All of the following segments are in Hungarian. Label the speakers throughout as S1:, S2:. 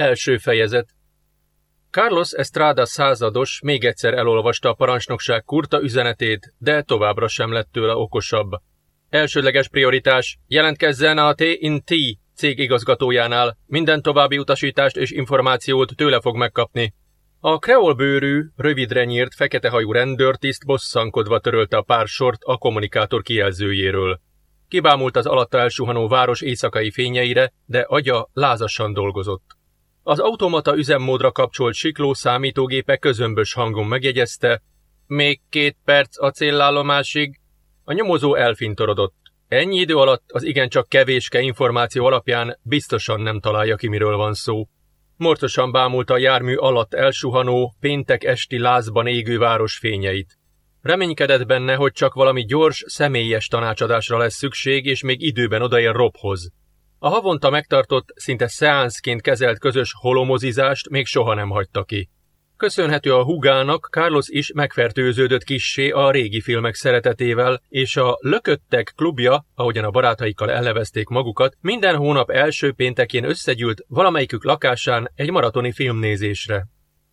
S1: Első fejezet Carlos Estrada százados még egyszer elolvasta a parancsnokság kurta üzenetét, de továbbra sem lett tőle okosabb. Elsődleges prioritás, jelentkezzen a T&T cég igazgatójánál, minden további utasítást és információt tőle fog megkapni. A kreolbőrű, rövidre nyírt, feketehajú rendőrtiszt bosszankodva törölte a pár sort a kommunikátor kijelzőjéről. Kibámult az alatta elsuhanó város éjszakai fényeire, de agya lázasan dolgozott. Az automata üzemmódra kapcsolt sikló számítógépe közömbös hangon megjegyezte, még két perc a célállomásig. A nyomozó elfintorodott. Ennyi idő alatt az igencsak kevéske információ alapján biztosan nem találja ki, miről van szó. Mortosan bámulta a jármű alatt elsuhanó, péntek esti lázban égő város fényeit. Reménykedett benne, hogy csak valami gyors, személyes tanácsadásra lesz szükség, és még időben odaér Robhoz. A havonta megtartott, szinte szeánszként kezelt közös holomozizást még soha nem hagyta ki. Köszönhető a hugának, Carlos is megfertőződött kissé a régi filmek szeretetével, és a Lököttek klubja, ahogyan a barátaikkal elnevezték magukat, minden hónap első péntekén összegyűlt valamelyikük lakásán egy maratoni filmnézésre.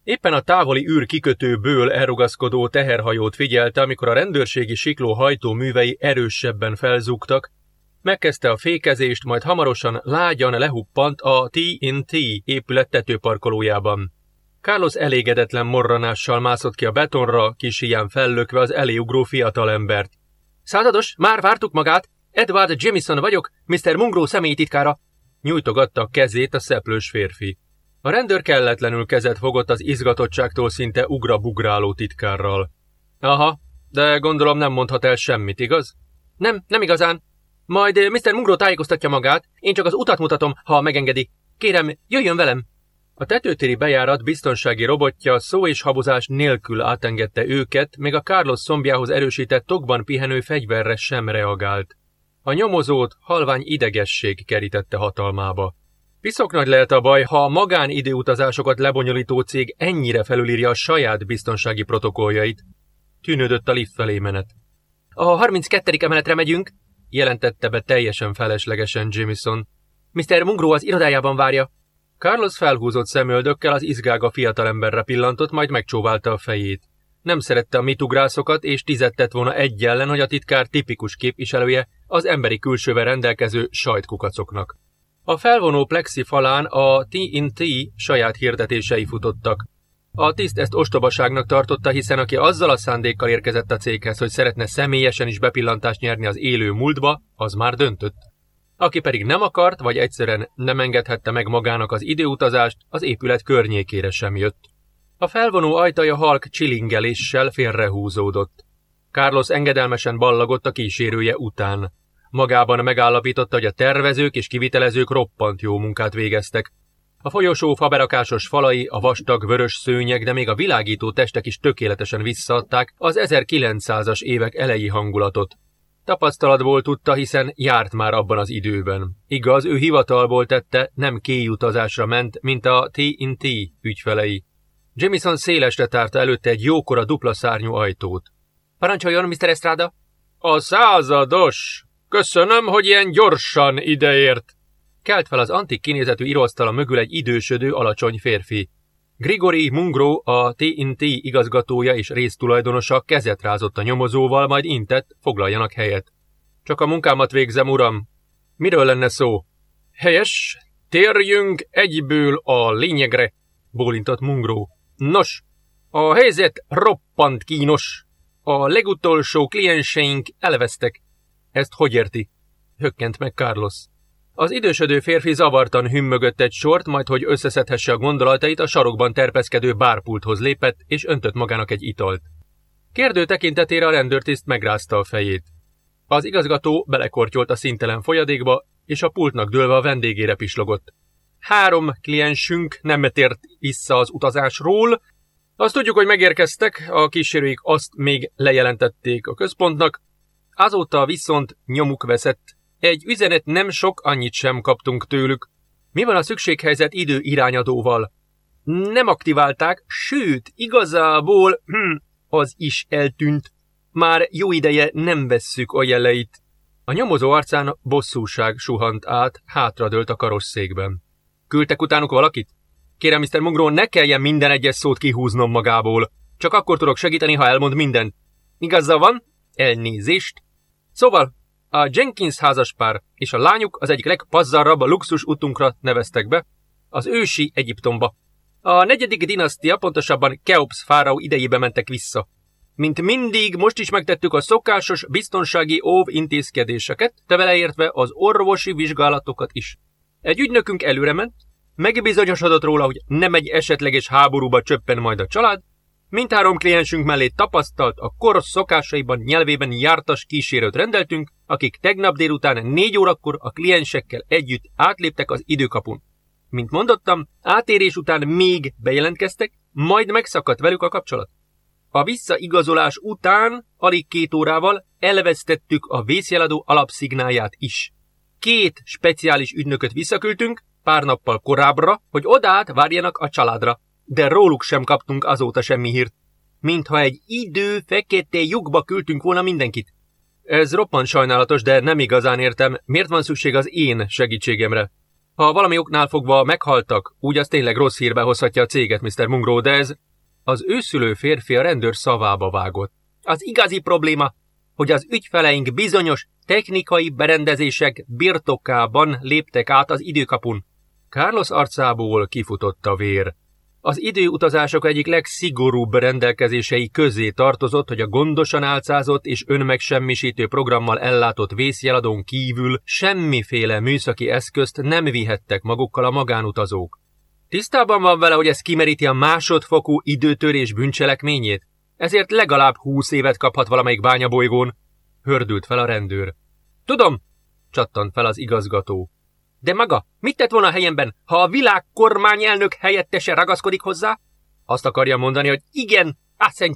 S1: Éppen a távoli űr kikötőből elrugaszkodó teherhajót figyelte, amikor a rendőrségi sikló hajtó művei erősebben felzúgtak, megkezdte a fékezést, majd hamarosan lágyan lehuppant a TNT épület tetőparkolójában. Carlos elégedetlen morranással mászott ki a betonra, kis ilyen fellökve az eléugró fiatalembert. Százados, már vártuk magát! Edward Jamison vagyok, Mr. Mungró személytitkára! Nyújtogatta a kezét a szeplős férfi. A rendőr kelletlenül kezet fogott az izgatottságtól szinte ugra-bugráló titkárral. Aha, de gondolom nem mondhat el semmit, igaz? Nem, nem igazán. Majd eh, Mr. Mungró tájékoztatja magát, én csak az utat mutatom, ha megengedi. Kérem, jöjjön velem! A tetőtéri bejárat biztonsági robotja szó és habozás nélkül átengedte őket, még a Carlos szombjához erősített tokban pihenő fegyverre sem reagált. A nyomozót halvány idegesség kerítette hatalmába. Piszok nagy lehet a baj, ha a magánidőutazásokat lebonyolító cég ennyire felülírja a saját biztonsági protokolljait. Tűnődött a lift felé menet. A 32. emeletre megyünk, jelentette be teljesen feleslegesen Jamison. Mr. Mungró az irodájában várja. Carlos felhúzott szemöldökkel az izgága fiatalemberre pillantott, majd megcsóválta a fejét. Nem szerette a mitugrászokat, és tizettett volna egy ellen, hogy a titkár tipikus képviselője az emberi külsővel rendelkező sajtkukacoknak. A felvonó plexi falán a TNT saját hirdetései futottak. A tiszt ezt ostobaságnak tartotta, hiszen aki azzal a szándékkal érkezett a céghez, hogy szeretne személyesen is bepillantást nyerni az élő múltba, az már döntött. Aki pedig nem akart, vagy egyszerűen nem engedhette meg magának az időutazást, az épület környékére sem jött. A felvonó ajtaja halk csilingeléssel félrehúzódott. Carlos engedelmesen ballagott a kísérője után. Magában megállapította, hogy a tervezők és kivitelezők roppant jó munkát végeztek. A folyosó faberakásos falai, a vastag vörös szőnyeg, de még a világító testek is tökéletesen visszaadták az 1900-as évek elejé hangulatot. Tapasztalatból tudta, hiszen járt már abban az időben. Igaz, ő hivatalból tette, nem kéjutazásra ment, mint a T&T ügyfelei. Jamison szélesre tárta előtte egy jókora dupla szárnyú ajtót. Parancsoljon, Mr. Estrada! A százados! Köszönöm, hogy ilyen gyorsan ideért! Kelt fel az antik kinézetű íróasztala mögül egy idősödő, alacsony férfi. Grigori Mungro, a TNT igazgatója és résztulajdonosa kezet rázott a nyomozóval, majd intett, foglaljanak helyet. Csak a munkámat végzem, uram. Miről lenne szó? Helyes, térjünk egyből a lényegre, bólintott Mungro. Nos, a helyzet roppant kínos. A legutolsó klienseink elvesztek. Ezt hogy érti? Hökkent meg Carlos. Az idősödő férfi zavartan hümmögött egy sort, majd hogy összeszedhesse a gondolatait, a sarokban terpeszkedő bárpulthoz lépett, és öntött magának egy italt. Kérdő tekintetére a rendőrtiszt megrázta a fejét. Az igazgató belekortyolt a szintelen folyadékba, és a pultnak dőlve a vendégére pislogott. Három kliensünk nem tért vissza az utazásról. Azt tudjuk, hogy megérkeztek, a kísérőik azt még lejelentették a központnak, azóta viszont nyomuk veszett egy üzenet nem sok, annyit sem kaptunk tőlük. Mi van a szükséghelyzet idő irányadóval? Nem aktiválták, sőt, igazából hm, az is eltűnt. Már jó ideje nem vesszük a jeleit. A nyomozó arcán bosszúság suhant át, hátradőlt a karosszékben. Küldtek utánuk valakit? Kérem, Mr. Mungró, ne kelljen minden egyes szót kihúznom magából. Csak akkor tudok segíteni, ha elmond mindent. Igaza van? Elnézést. Szóval, a Jenkins házaspár és a lányuk az egyik legpazzarabb luxus utunkra neveztek be, az ősi Egyiptomba. A negyedik dinasztia, pontosabban Keops fáraó idejébe mentek vissza. Mint mindig, most is megtettük a szokásos biztonsági óv intézkedéseket, te vele értve az orvosi vizsgálatokat is. Egy ügynökünk előre ment, megbizonyosodott róla, hogy nem egy esetleges háborúba csöppen majd a család, Mindhárom kliensünk mellé tapasztalt, a kor szokásaiban nyelvében jártas kísérőt rendeltünk, akik tegnap délután négy órakor a kliensekkel együtt átléptek az időkapun. Mint mondottam, átérés után még bejelentkeztek, majd megszakadt velük a kapcsolat. A visszaigazolás után alig két órával elvesztettük a vészjeladó alapszignáját is. Két speciális ügynököt visszaküldtünk, pár nappal korábbra, hogy odát várjanak a családra, de róluk sem kaptunk azóta semmi hírt. Mintha egy idő fekete lyukba küldtünk volna mindenkit. Ez roppant sajnálatos, de nem igazán értem, miért van szükség az én segítségemre. Ha valami oknál fogva meghaltak, úgy az tényleg rossz hírbe hozhatja a céget, Mr. Mungró, de ez... Az őszülő férfi a rendőr szavába vágott. Az igazi probléma, hogy az ügyfeleink bizonyos technikai berendezések birtokában léptek át az időkapun. Carlos arcából kifutott a vér. Az időutazások egyik legszigorúbb rendelkezései közé tartozott, hogy a gondosan álcázott és önmegsemmisítő programmal ellátott vészjeladón kívül semmiféle műszaki eszközt nem vihettek magukkal a magánutazók. Tisztában van vele, hogy ez kimeríti a másodfokú időtörés bűncselekményét? Ezért legalább húsz évet kaphat valamelyik bányabolygón. Hördült fel a rendőr. Tudom, csattant fel az igazgató. De maga, mit tett volna a helyemben, ha a világ kormányelnök helyettese ragaszkodik hozzá? Azt akarja mondani, hogy igen,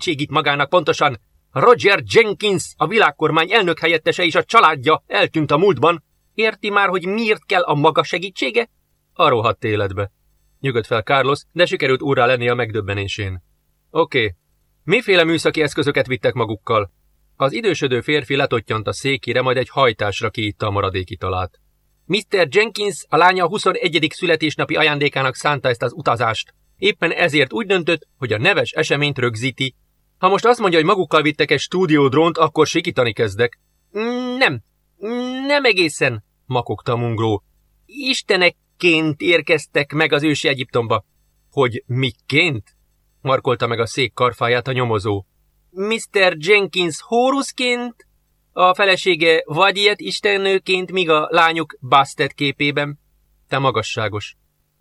S1: itt magának pontosan. Roger Jenkins, a világkormány elnök helyettese és a családja eltűnt a múltban. Érti már, hogy miért kell a maga segítsége? A rohadt életbe. Nyugodt fel Carlos, de sikerült úrrá lenni a megdöbbenésén. Oké. Okay. Miféle műszaki eszközöket vittek magukkal? Az idősödő férfi letottyant a székére, majd egy hajtásra kiitta a maradék italát. Mr. Jenkins a lánya a 21. születésnapi ajándékának szánta ezt az utazást. Éppen ezért úgy döntött, hogy a neves eseményt rögzíti. Ha most azt mondja, hogy magukkal vittek egy stúdiódrónt, akkor sikítani kezdek. Mm, nem, mm, nem egészen, makogta Mungró. Istenekként érkeztek meg az ősi Egyiptomba. Hogy miként? Markolta meg a szék karfáját a nyomozó. Mr. Jenkins Horusként a felesége vagy ilyet istennőként, míg a lányuk Bastet képében. Te magasságos.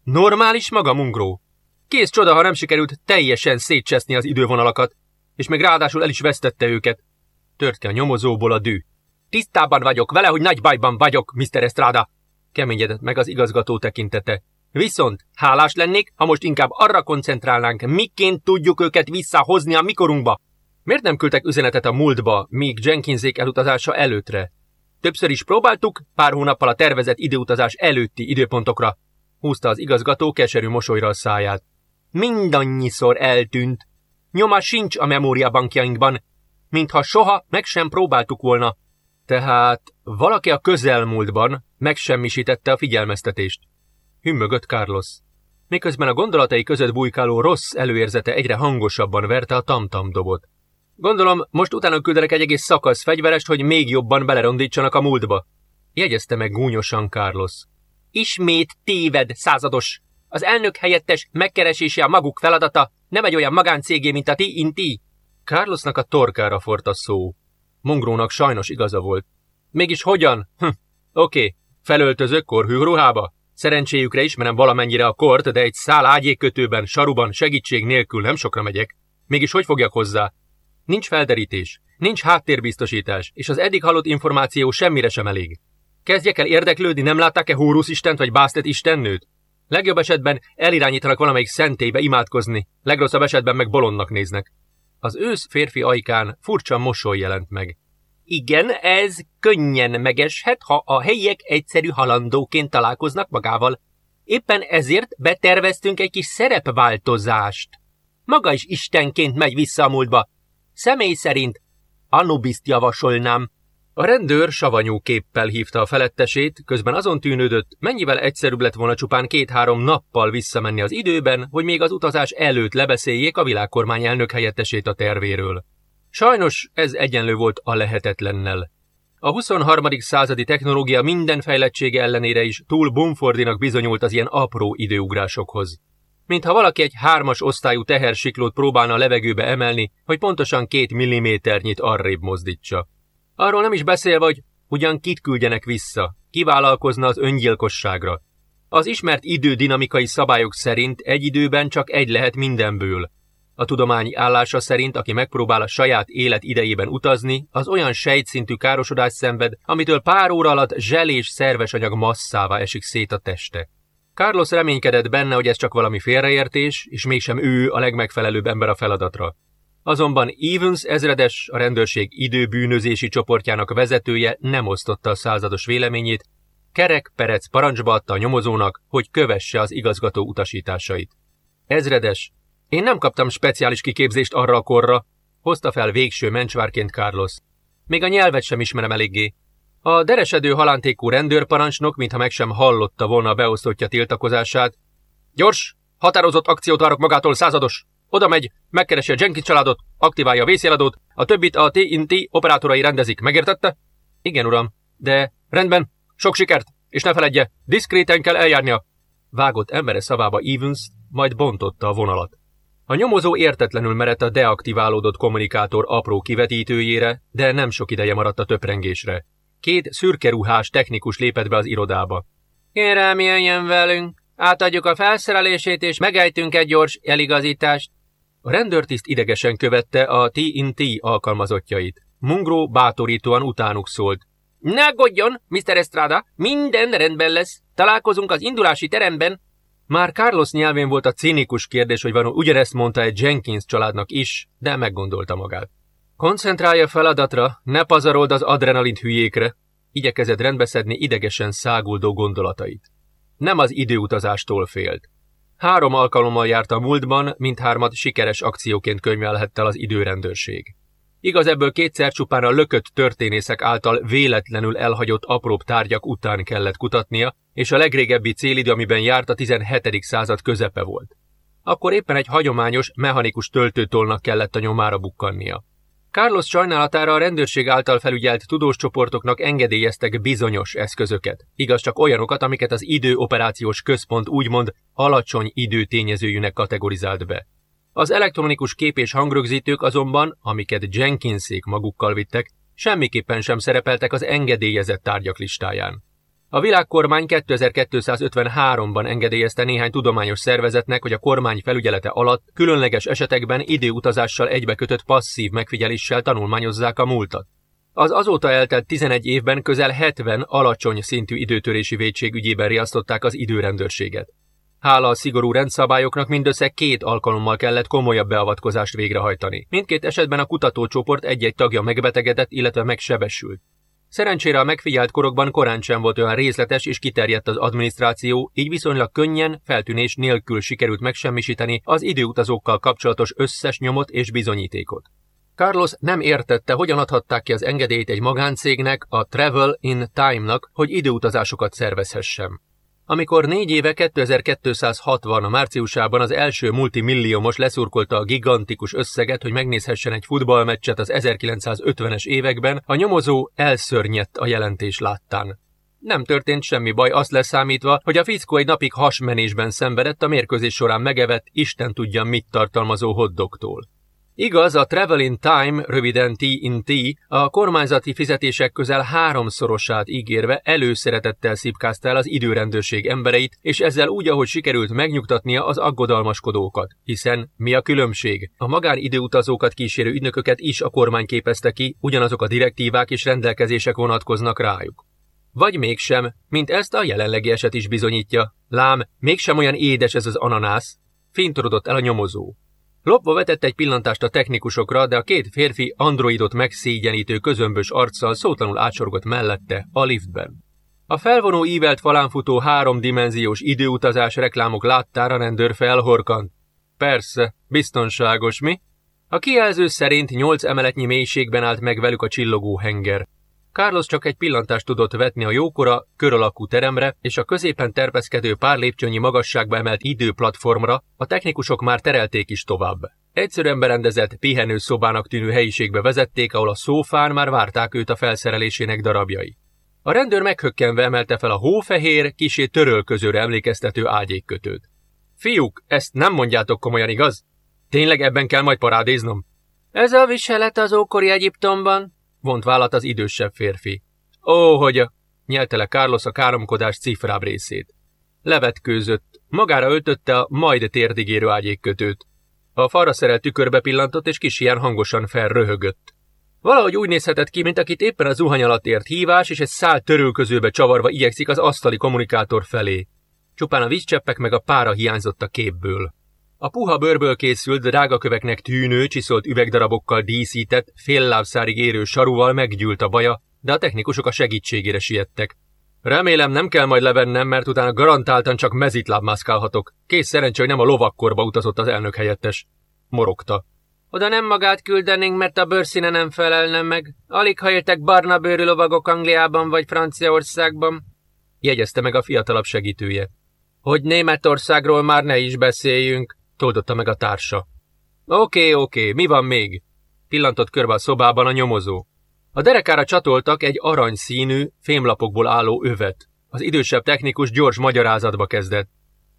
S1: Normális maga, Mungró? Kész csoda, ha nem sikerült teljesen szétcseszni az idővonalakat, és még ráadásul el is vesztette őket. Tört ki a nyomozóból a dű. Tisztában vagyok vele, hogy nagy bajban vagyok, Mr. Estrada. Keményedett meg az igazgató tekintete. Viszont hálás lennék, ha most inkább arra koncentrálnánk, miként tudjuk őket visszahozni a mikorunkba. Miért nem küldtek üzenetet a múltba, míg Jenkinsék elutazása előttre? Többször is próbáltuk, pár hónappal a tervezett időutazás előtti időpontokra. Húzta az igazgató keserű mosolyra a száját. Mindannyiszor eltűnt. Nyoma sincs a memóriabankjainkban, mintha soha meg sem próbáltuk volna. Tehát valaki a közelmúltban megsemmisítette a figyelmeztetést. Hümmögött Carlos. Miközben a gondolatai között bujkáló rossz előérzete egyre hangosabban verte a tamtam dobot. Gondolom, most utána küldenek egy egész szakasz fegyverest, hogy még jobban belerondítsanak a múltba. Jegyezte meg gúnyosan Carlos. Ismét téved, százados! Az elnök helyettes megkeresése a maguk feladata, nem egy olyan magáncégé, mint a TNT. Carlosnak a torkára fort a szó. Mongrónak sajnos igaza volt. Mégis hogyan? Hm, oké, okay. felöltözök korhű ruhába. Szerencséjükre ismerem valamennyire a kort, de egy szál ágyékötőben, saruban, segítség nélkül nem sokra megyek. Mégis hogy fogjak hozzá? Nincs felderítés, nincs háttérbiztosítás, és az eddig hallott információ semmire sem elég. Kezdjek el érdeklődni, nem látták-e Hórusz Istent vagy Bástet Istennőt? Legjobb esetben elirányítanak valamelyik szentélybe imádkozni, legrosszabb esetben meg bolondnak néznek. Az ősz férfi ajkán furcsa mosoly jelent meg. Igen, ez könnyen megeshet, ha a helyiek egyszerű halandóként találkoznak magával. Éppen ezért beterveztünk egy kis szerepváltozást. Maga is istenként megy vissza a múltba, Személy szerint Anubiszt javasolnám. A rendőr savanyú képpel hívta a felettesét, közben azon tűnődött, mennyivel egyszerűbb lett volna csupán két-három nappal visszamenni az időben, hogy még az utazás előtt lebeszéljék a világkormány elnök helyettesét a tervéről. Sajnos ez egyenlő volt a lehetetlennel. A 23. századi technológia minden fejlettsége ellenére is túl bumfordinak bizonyult az ilyen apró időugrásokhoz. Mintha valaki egy hármas osztályú tehersiklót próbálna levegőbe emelni, hogy pontosan két milliméternyit arrébb mozdítsa. Arról nem is beszélve, hogy ugyan kit küldjenek vissza, kivállalkozna az öngyilkosságra. Az ismert idődinamikai szabályok szerint egy időben csak egy lehet mindenből. A tudomány állása szerint, aki megpróbál a saját élet idejében utazni, az olyan sejtszintű károsodást szenved, amitől pár óra alatt zselés szerves anyag masszává esik szét a teste. Carlos reménykedett benne, hogy ez csak valami félreértés, és mégsem ő a legmegfelelőbb ember a feladatra. Azonban Evans ezredes, a rendőrség időbűnözési csoportjának vezetője nem osztotta a százados véleményét, Kerek Perec parancsba adta a nyomozónak, hogy kövesse az igazgató utasításait. Ezredes, én nem kaptam speciális kiképzést arra a korra, hozta fel végső mencsvárként Carlos. Még a nyelvet sem ismerem eléggé. A deresedő halántékú rendőrparancsnok, mintha meg sem hallotta volna a beosztottja tiltakozását. Gyors, határozott akciót várok magától, százados! Oda megy, megkeresi a Jenkins családot, aktiválja a vészjeladót, a többit a TNT operátorai rendezik, megértette? Igen, uram, de rendben, sok sikert, és ne feledje, diszkréten kell eljárnia. Vágott embere szavába Evans, majd bontotta a vonalat. A nyomozó értetlenül merett a deaktiválódott kommunikátor apró kivetítőjére, de nem sok ideje maradt a töprengésre. Két szürkeruhás technikus lépett be az irodába. Kérem, jöjjön velünk, átadjuk a felszerelését, és megejtünk egy gyors eligazítást. A rendőrtiszt idegesen követte a TNT alkalmazottjait. Mungró bátorítóan utánuk szólt. Ne aggódjon, Mr. Estrada, minden rendben lesz. Találkozunk az indulási teremben. Már Carlos nyelvén volt a cinikus kérdés, hogy vajon ugyanezt mondta egy Jenkins családnak is, de meggondolta magát. Koncentrálja feladatra, ne pazarold az adrenalint hülyékre, igyekezett rendbeszedni idegesen száguldó gondolatait. Nem az időutazástól félt. Három alkalommal járt a múltban, mindhármat sikeres akcióként könyvelhette el az időrendőrség. Igaz, ebből kétszer csupán a lökött történészek által véletlenül elhagyott apróbb tárgyak után kellett kutatnia, és a legrégebbi célidő, amiben járt a 17. század közepe volt. Akkor éppen egy hagyományos, mechanikus töltőtolnak kellett a nyomára bukkannia. Carlos sajnálatára a rendőrség által felügyelt tudós csoportoknak engedélyeztek bizonyos eszközöket, igaz csak olyanokat, amiket az időoperációs központ úgymond alacsony időtényezőjűnek kategorizált be. Az elektronikus kép és hangrögzítők azonban, amiket Jenkinsék magukkal vittek, semmiképpen sem szerepeltek az engedélyezett tárgyak listáján. A világkormány 2253-ban engedélyezte néhány tudományos szervezetnek, hogy a kormány felügyelete alatt különleges esetekben időutazással egybekötött passzív megfigyeléssel tanulmányozzák a múltat. Az azóta eltelt 11 évben közel 70 alacsony szintű időtörési védség ügyében riasztották az időrendőrséget. Hála a szigorú rendszabályoknak mindössze két alkalommal kellett komolyabb beavatkozást végrehajtani. Mindkét esetben a kutatócsoport egy-egy tagja megbetegedett, illetve megsebesült. Szerencsére a megfigyelt korokban korán sem volt olyan részletes és kiterjedt az adminisztráció, így viszonylag könnyen, feltűnés nélkül sikerült megsemmisíteni az időutazókkal kapcsolatos összes nyomot és bizonyítékot. Carlos nem értette, hogyan adhatták ki az engedélyt egy magáncégnek, a Travel in Time-nak, hogy időutazásokat szervezhessem. Amikor négy éve 2260 a márciusában az első multimilliómos leszurkolta a gigantikus összeget, hogy megnézhessen egy futballmeccset az 1950-es években, a nyomozó elszörnyett a jelentés láttán. Nem történt semmi baj azt leszámítva, hogy a fickó egy napig hasmenésben szenvedett a mérkőzés során megevett, Isten tudja mit tartalmazó hoddogtól. Igaz, a Travel in Time, röviden T-in-T, a kormányzati fizetések közel háromszorosát ígérve előszeretettel szipkázta el az időrendőrség embereit, és ezzel úgy, ahogy sikerült megnyugtatnia az aggodalmaskodókat. Hiszen mi a különbség? A magánidőutazókat kísérő ügynököket is a kormány képezte ki, ugyanazok a direktívák és rendelkezések vonatkoznak rájuk. Vagy mégsem, mint ezt a jelenlegi eset is bizonyítja. Lám, mégsem olyan édes ez az ananász, fintorodott el a nyomozó. Lopva vetett egy pillantást a technikusokra, de a két férfi androidot megszégyenítő közömbös arccal szótlanul átsorgott mellette, a liftben. A felvonó ívelt falán futó háromdimenziós időutazás reklámok láttára rendőr felhorkant. Persze, biztonságos, mi? A kijelző szerint nyolc emeletnyi mélységben állt meg velük a csillogó henger. Carlos csak egy pillantást tudott vetni a jókora, kör alakú teremre és a középen terpeszkedő pár lépcsőnyi magasságba emelt időplatformra, a technikusok már terelték is tovább. Egyszerűen berendezett, pihenőszobának tűnő helyiségbe vezették, ahol a szófán már várták őt a felszerelésének darabjai. A rendőr meghökkenve emelte fel a hófehér, kisé törölközőre emlékeztető ágyékkötőt. Fiúk, ezt nem mondjátok komolyan, igaz? Tényleg ebben kell majd parádéznom?
S2: Ez a viselet az ókori Egyiptomban,
S1: vont vállat az idősebb férfi. Ó, hogy a... nyelte le Carlos a káromkodás cifrább részét. Levetkőzött, magára öltötte a majd térdigérő ágyékkötőt. A falra szerelt tükörbe pillantott, és kis ilyen hangosan felröhögött. Valahogy úgy nézhetett ki, mint akit éppen a zuhany alatt ért hívás, és egy szál törülközőbe csavarva igyekszik az asztali kommunikátor felé. Csupán a vízcseppek meg a pára hiányzott a képből. A puha bőrből készült, drága köveknek tűnő, csiszolt üvegdarabokkal díszített, fél lábszárig érő saruval meggyűlt a baja, de a technikusok a segítségére siettek. Remélem nem kell majd levennem, mert utána garantáltan csak mezitláb mászkálhatok. Kész szerencsé, hogy nem a lovakkorba utazott az elnök helyettes. Morogta.
S2: Oda nem magát küldenénk, mert a bőrszíne nem felelne meg. Alig ha éltek barna bőrű lovagok Angliában vagy Franciaországban.
S1: Jegyezte meg a fiatalabb segítője.
S2: Hogy Németországról már ne is beszéljünk,
S1: toldotta meg a társa. Oké, oké, mi van még? Pillantott körbe a szobában a nyomozó. A derekára csatoltak egy aranyszínű, fémlapokból álló övet. Az idősebb technikus gyors magyarázatba kezdett.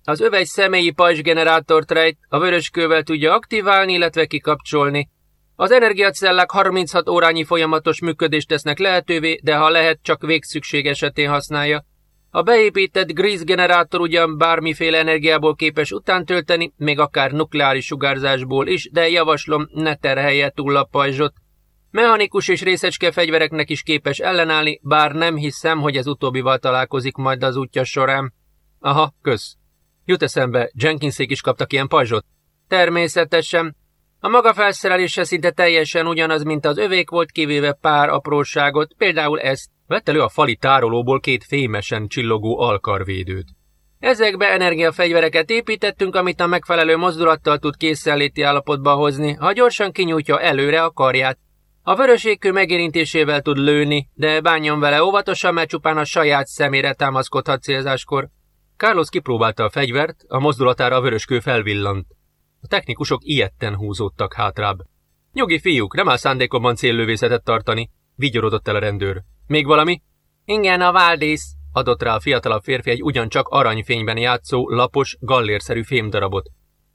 S2: Az öv egy személyi pajzsgenerátort rejt, a vöröskővel tudja aktiválni, illetve kikapcsolni. Az energiacellák 36 órányi folyamatos működést tesznek lehetővé, de ha lehet, csak végszükség esetén használja. A beépített Grease generátor ugyan bármiféle energiából képes utántölteni, még akár nukleáris sugárzásból is, de javaslom, ne terhelje túl a pajzsot. Mechanikus és részecske fegyvereknek is képes ellenállni, bár nem hiszem, hogy ez utóbbival találkozik majd az útja során.
S1: Aha, kösz. Jut eszembe, Jenkinsék is kaptak ilyen pajzsot?
S2: Természetesen. A maga felszerelése szinte teljesen ugyanaz, mint az övék volt, kivéve pár apróságot, például ezt.
S1: Vett elő a fali tárolóból két fémesen csillogó alkarvédőt.
S2: Ezekbe energiafegyvereket építettünk, amit a megfelelő mozdulattal tud készenléti állapotba hozni, ha gyorsan kinyújtja előre a karját. A vöröségkő megérintésével tud lőni, de bánjon vele óvatosan, mert csupán a saját szemére támaszkodhat célzáskor.
S1: Carlos kipróbálta a fegyvert, a mozdulatára a vöröskő felvillant. A technikusok ilyetten húzódtak hátrább. Nyugi fiúk, nem áll szándékomban céllövészetet tartani, vigyorodott el a rendőr. Még valami?
S2: Igen, a váldész,
S1: adott rá a fiatalabb férfi egy ugyancsak aranyfényben játszó, lapos, gallérszerű fémdarabot.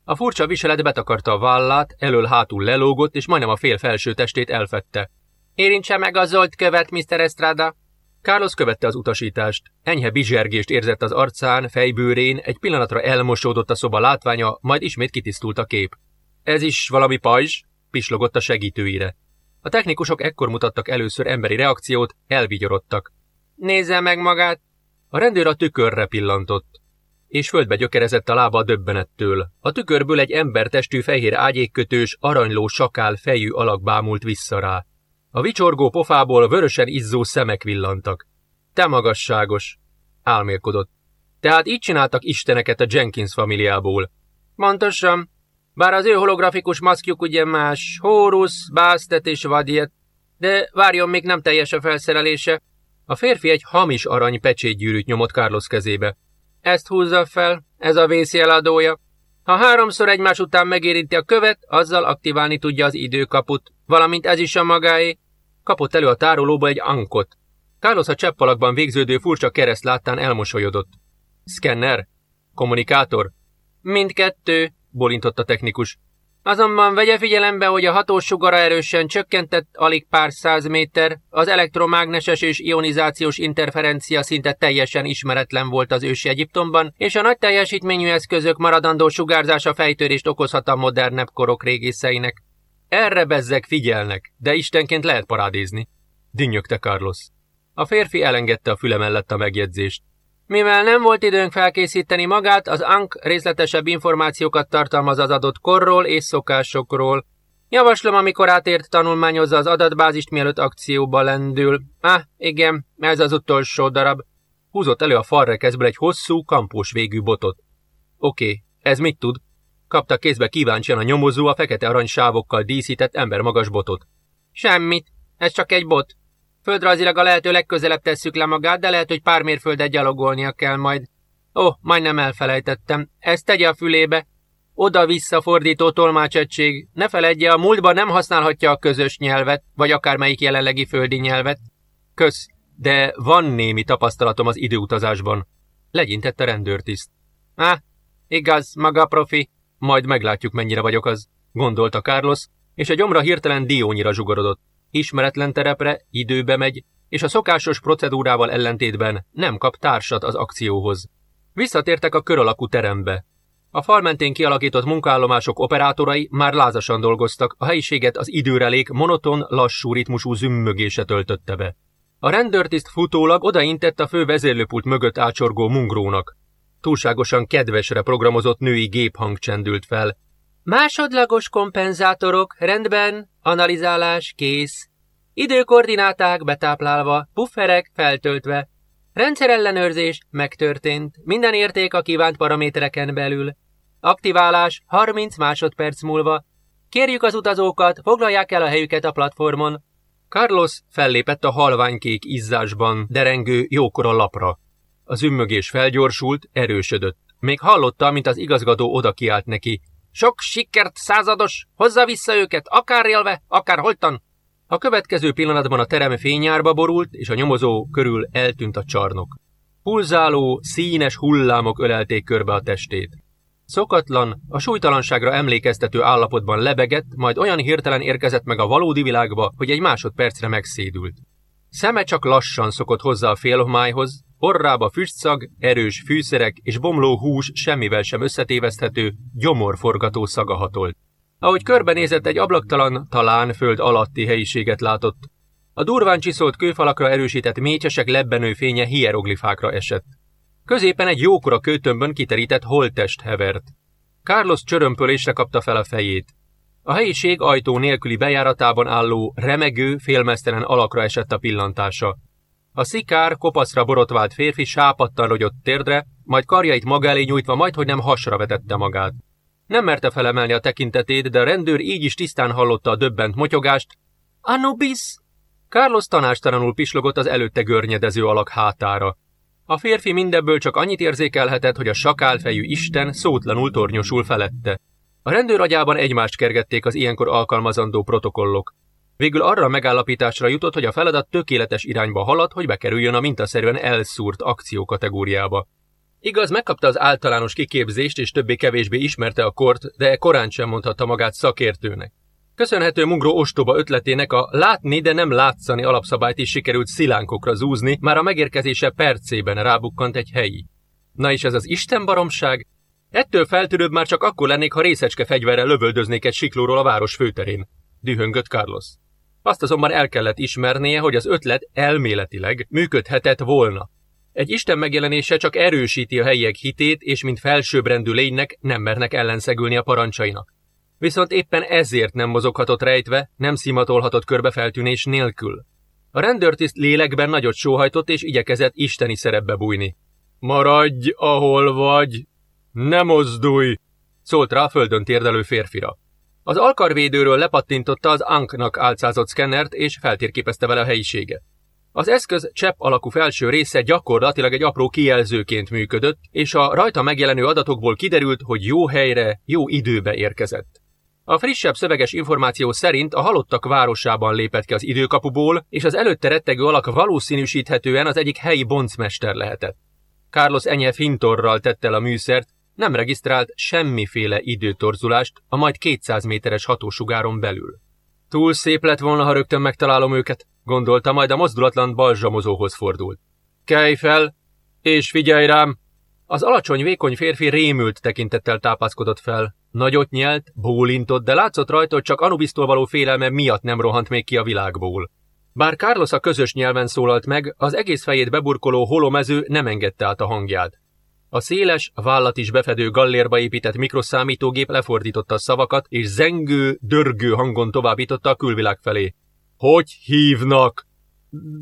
S1: A furcsa viselet betakarta a vállát, elől-hátul lelógott, és majdnem a fél felső testét elfette.
S2: Érintse meg a zolt követ, Mr. Estrada!
S1: Carlos követte az utasítást. Enyhe bizsergést érzett az arcán, fejbőrén, egy pillanatra elmosódott a szoba látványa, majd ismét kitisztult a kép. Ez is valami pajzs? pislogott a segítőire. A technikusok ekkor mutattak először emberi reakciót, elvigyorodtak.
S2: Nézze meg magát!
S1: A rendőr a tükörre pillantott, és földbe gyökerezett a lába a döbbenettől. A tükörből egy embertestű fehér ágyékkötős, aranyló sakál fejű alak bámult vissza rá. A vicsorgó pofából vörösen izzó szemek villantak. Te magasságos, álmélkodott. Tehát így csináltak isteneket a Jenkins familiából.
S2: Pontosan. Bár az ő holografikus maszkjuk ugye más, Horus, Bastet és Vadiet, de várjon, még nem teljes a felszerelése.
S1: A férfi egy hamis arany pecsétgyűrűt nyomott Carlos kezébe.
S2: Ezt húzza fel, ez a vészjeladója. Ha háromszor egymás után megérinti a követ, azzal aktiválni tudja az időkaput, valamint ez is a magáé.
S1: Kapott elő a tárolóba egy ankot. Carlos a cseppalakban végződő furcsa kereszt láttán elmosolyodott. Szkenner? Kommunikátor?
S2: Mindkettő,
S1: bolintott a technikus.
S2: Azonban vegye figyelembe, hogy a hatósugara erősen csökkentett alig pár száz méter, az elektromágneses és ionizációs interferencia szinte teljesen ismeretlen volt az ősi Egyiptomban, és a nagy teljesítményű eszközök maradandó sugárzása fejtörést okozhat a modernebb korok régészeinek.
S1: Erre bezzek figyelnek, de istenként lehet parádézni. Dinnyögte Carlos. A férfi elengedte a füle mellett a megjegyzést.
S2: Mivel nem volt időnk felkészíteni magát, az ANC részletesebb információkat tartalmaz az adott korról és szokásokról. Javaslom, amikor átért tanulmányozza az adatbázist, mielőtt akcióba lendül. Ah, igen, ez az utolsó darab.
S1: Húzott elő a falrekezből egy hosszú, kampós végű botot. Oké, ez mit tud? Kapta kézbe kíváncsian a nyomozó a fekete aranysávokkal díszített embermagas botot.
S2: Semmit, ez csak egy bot. Földrajzilag a lehető legközelebb tesszük le magát, de lehet, hogy pár mérföldet gyalogolnia kell majd. Ó, oh, majdnem elfelejtettem. Ezt tegye a fülébe. Oda-vissza fordító tolmácsegység. Ne feledje, a múltban nem használhatja a közös nyelvet, vagy akármelyik jelenlegi földi nyelvet. Kösz, de van némi tapasztalatom az időutazásban. Legyintett a rendőrtiszt. Á, igaz, maga profi. Majd meglátjuk, mennyire vagyok az, gondolta Carlos, és a gyomra hirtelen diónyira zsugorodott. Ismeretlen terepre, időbe megy, és a szokásos procedúrával ellentétben nem kap társat az akcióhoz. Visszatértek a kör alakú terembe. A fal mentén kialakított munkállomások operátorai már lázasan dolgoztak, a helyiséget az időrelék monoton, lassú ritmusú zümmögése töltötte be. A rendőrtiszt futólag odaintett a fő vezérlőpult mögött ácsorgó mungrónak. Túlságosan kedvesre programozott női géphang csendült fel. Másodlagos kompenzátorok, rendben, analizálás, kész. Időkoordináták betáplálva, pufferek feltöltve. Rendszerellenőrzés megtörtént, minden érték a kívánt paramétereken belül. Aktiválás 30 másodperc múlva. Kérjük az utazókat, foglalják el a helyüket a platformon. Carlos fellépett a halványkék izzásban derengő jókora lapra. Az ümmögés felgyorsult, erősödött. Még hallotta, mint az igazgató oda kiált neki. Sok sikert, százados! Hozza vissza őket, akár élve, akár holtan! A következő pillanatban a terem fényárba borult, és a nyomozó körül eltűnt a csarnok. Pulzáló, színes hullámok ölelték körbe a testét. Szokatlan, a súlytalanságra emlékeztető állapotban lebegett, majd olyan hirtelen érkezett meg a valódi világba, hogy egy másodpercre megszédült. Szeme csak lassan szokott hozzá a félhomályhoz, orrába füstszag, erős fűszerek és bomló hús semmivel sem összetéveszthető, gyomorforgató szaga hatolt. Ahogy körbenézett, egy ablaktalan, talán föld alatti helyiséget látott. A durván csiszolt kőfalakra erősített mécsesek lebbenő fénye hieroglifákra esett. Középen egy jókora kőtömbön kiterített holttest hevert. Carlos csörömpölésre kapta fel a fejét. A helyiség ajtó nélküli bejáratában álló, remegő, félmeztelen alakra esett a pillantása. A szikár, kopaszra borotvált férfi sápattan rogyott térdre, majd karjait maga elé nyújtva majdhogy nem hasra vetette magát. Nem merte felemelni a tekintetét, de a rendőr így is tisztán hallotta a döbbent motyogást. Anubis! Carlos tanástalanul pislogott az előtte görnyedező alak hátára. A férfi mindebből csak annyit érzékelhetett, hogy a sakálfejű Isten szótlanul tornyosul felette. A rendőr agyában egymást kergették az ilyenkor alkalmazandó protokollok. Végül arra a megállapításra jutott, hogy a feladat tökéletes irányba halad, hogy bekerüljön a mintaszerűen elszúrt akció kategóriába. Igaz, megkapta az általános kiképzést, és többé-kevésbé ismerte a kort, de korán sem mondhatta magát szakértőnek. Köszönhető Mungró ostoba ötletének a látni, de nem látszani alapszabályt is sikerült szilánkokra zúzni, már a megérkezése percében rábukkant egy helyi. Na és ez az Isten baromság? Ettől feltűrőbb már csak akkor lennék, ha részecske fegyverrel lövöldöznék egy siklóról a város főterén. Dühöngött Carlos. Azt azonban el kellett ismernie, hogy az ötlet elméletileg működhetett volna. Egy Isten megjelenése csak erősíti a helyiek hitét, és mint felsőbbrendű lénynek nem mernek ellenszegülni a parancsainak. Viszont éppen ezért nem mozoghatott rejtve, nem szimatolhatott körbefeltűnés nélkül. A rendőrtiszt lélekben nagyot sóhajtott, és igyekezett isteni szerepbe bújni. Maradj, ahol vagy! Ne mozdulj! szólt rá a földön térdelő férfira. Az alkarvédőről lepattintotta az Anknak álcázott szkennert, és feltérképezte vele a helyiséget. Az eszköz csepp alakú felső része gyakorlatilag egy apró kijelzőként működött, és a rajta megjelenő adatokból kiderült, hogy jó helyre, jó időbe érkezett. A frissebb szöveges információ szerint a halottak városában lépett ki az időkapuból, és az előtte rettegő alak valószínűsíthetően az egyik helyi boncmester lehetett. Carlos Enye fintorral tette el a műszert, nem regisztrált semmiféle időtorzulást a majd 200 méteres hatósugáron belül. Túl szép lett volna, ha rögtön megtalálom őket, gondolta, majd a mozdulatlan balzsamozóhoz fordult. Kelj fel, és figyelj rám! Az alacsony, vékony férfi rémült tekintettel tápászkodott fel. Nagyot nyelt, bólintott, de látszott rajta, hogy csak Anubisztól való félelme miatt nem rohant még ki a világból. Bár Carlos a közös nyelven szólalt meg, az egész fejét beburkoló holomező nem engedte át a hangját. A széles, vállat is befedő gallérba épített mikroszámítógép lefordította a szavakat, és zengő, dörgő hangon továbbította a külvilág felé. Hogy hívnak?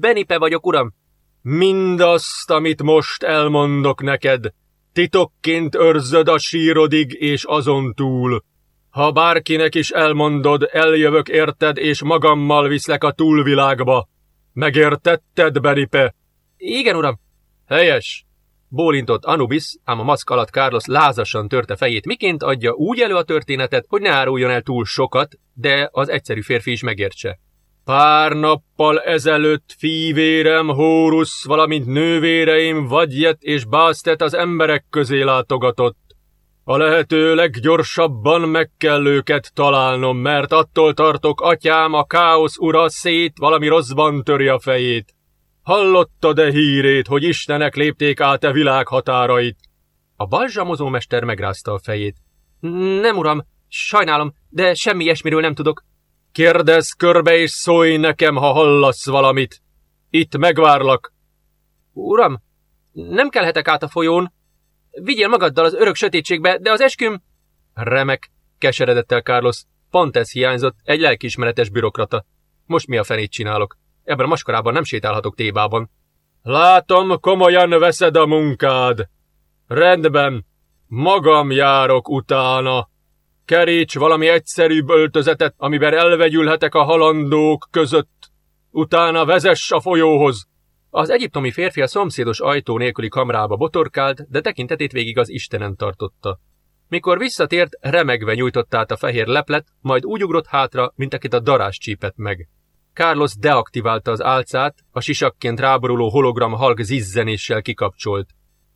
S2: Benipe vagyok, uram. Mindazt, amit most elmondok neked, titokként őrzöd a sírodig és azon túl. Ha bárkinek is elmondod, eljövök érted, és magammal viszlek a túlvilágba.
S1: Megértetted, Beripe?
S2: Igen, uram.
S1: Helyes. Bólintott Anubis, ám a maszk alatt Carlos lázasan törte fejét, miként adja úgy elő a történetet, hogy ne áruljon el túl sokat, de az egyszerű férfi is megértse. Pár nappal ezelőtt fívérem, Hórusz, valamint nővéreim Vagyet és Báztet az emberek közé látogatott. A lehető leggyorsabban meg kell őket találnom, mert attól tartok, atyám, a káosz ura szét valami rosszban töri a fejét. Hallotta-e hírét, hogy Istenek lépték át e világ határait?
S2: A balzsamozó mester megrázta a fejét. Nem, uram, sajnálom, de semmi ilyesmiről nem tudok.
S1: Kérdezz körbe és szólj nekem, ha hallasz valamit. Itt megvárlak.
S2: Uram, nem kelhetek át a folyón. Vigyél magaddal az örök sötétségbe, de az esküm...
S1: Remek, keseredett el Carlos. Pont ez hiányzott, egy lelkiismeretes bürokrata. Most mi a fenét csinálok? Ebben a maskarában nem sétálhatok tébában. Látom, komolyan veszed a munkád. Rendben, magam járok utána. Keríts valami egyszerűbb öltözetet, amiben elvegyülhetek a halandók között. Utána vezess a folyóhoz.
S2: Az egyiptomi férfi a szomszédos ajtó nélküli kamrába botorkált, de tekintetét végig az Istenen tartotta. Mikor visszatért, remegve nyújtott át a fehér leplet, majd úgy ugrott hátra, mint akit a darás csípett meg. Carlos deaktiválta az álcát, a sisakként ráboruló hologram halk zizzenéssel kikapcsolt.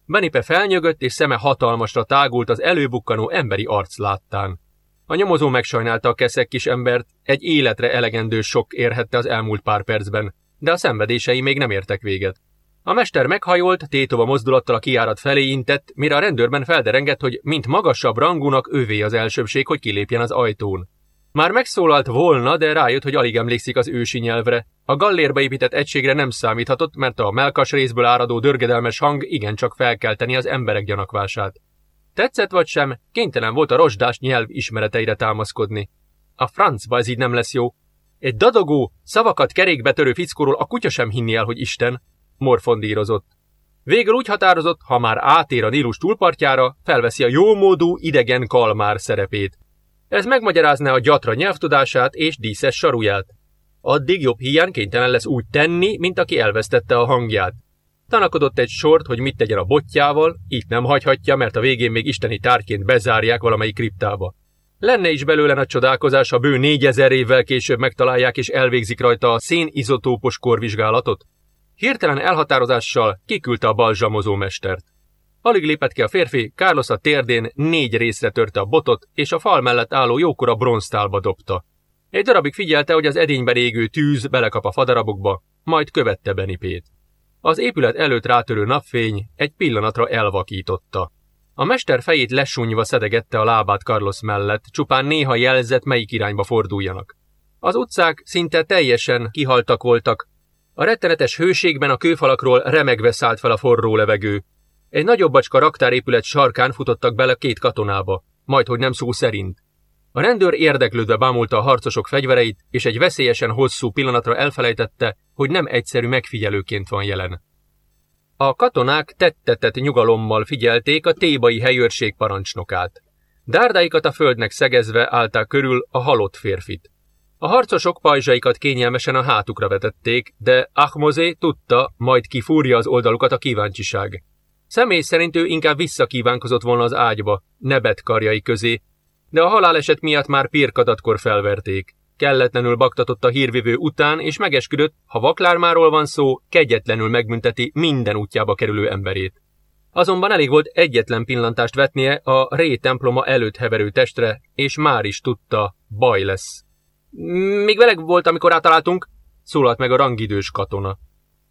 S2: Benipe felnyögött, és szeme hatalmasra tágult az előbukkanó emberi arc láttán. A nyomozó megsajnálta a keszek kis embert, egy életre elegendő sok érhette az elmúlt pár percben, de a szenvedései még nem értek véget. A mester meghajolt, tétova mozdulattal a kiárat felé intett, mire a rendőrben felderengett, hogy mint magasabb rangúnak ővé az elsőbség, hogy kilépjen az ajtón. Már megszólalt volna, de rájött, hogy alig emlékszik az ősi nyelvre. A gallérba épített egységre nem számíthatott, mert a melkas részből áradó dörgedelmes hang igencsak felkelteni az emberek gyanakvását. Tetszett vagy sem, kénytelen volt a rozsdás nyelv ismereteire támaszkodni. A francba ez így nem lesz jó. Egy dadogó, szavakat kerékbe törő fickóról a kutya sem hinni el, hogy Isten, morfondírozott. Végül úgy határozott, ha már átér a Nílus túlpartjára, felveszi a jómódú, idegen kalmár szerepét. Ez megmagyarázná a gyatra nyelvtudását és díszes saruját. Addig jobb hiány kénytelen lesz úgy tenni, mint aki elvesztette a hangját. Tanakodott egy sort, hogy mit tegyen a botjával, itt nem hagyhatja, mert a végén még isteni tárként bezárják valamelyik kriptába. Lenne is belőle nagy csodálkozás, ha bő négyezer évvel később megtalálják és elvégzik rajta a szénizotópos korvizsgálatot. Hirtelen elhatározással kiküldte a balzsamozó mestert. Alig lépett ki a férfi, Carlos a térdén négy részre törte a botot, és a fal mellett álló jókora bronztálba dobta. Egy darabig figyelte, hogy az edényben égő tűz belekap a fadarabokba, majd követte Benipét. Az épület előtt rátörő napfény egy pillanatra elvakította. A mester fejét lesúnyva szedegette a lábát Carlos mellett, csupán néha jelzett, melyik irányba forduljanak. Az utcák szinte teljesen kihaltak voltak. A rettenetes hőségben a kőfalakról remegve szállt fel a forró levegő, egy nagyobb bacska raktárépület sarkán futottak bele két katonába, majd hogy nem szó szerint. A rendőr érdeklődve bámulta a harcosok fegyvereit, és egy veszélyesen hosszú pillanatra elfelejtette, hogy nem egyszerű megfigyelőként van jelen. A katonák tettetett nyugalommal figyelték a tébai helyőrség parancsnokát. Dárdáikat a földnek szegezve állták körül a halott férfit. A harcosok pajzsaikat kényelmesen a hátukra vetették, de Ahmozé tudta, majd kifúrja az oldalukat a kíváncsiság. Személy szerint ő inkább visszakívánkozott volna az ágyba, nebet karjai közé, de a haláleset miatt már pirkadatkor felverték. Kelletlenül baktatott a hírvivő után, és megesküdött, ha vaklármáról van szó, kegyetlenül megbünteti minden útjába kerülő emberét. Azonban elég volt egyetlen pillantást vetnie a Ré temploma előtt heverő testre, és már is tudta, baj lesz. Még veleg volt, amikor átaláltunk, szólalt meg a rangidős katona.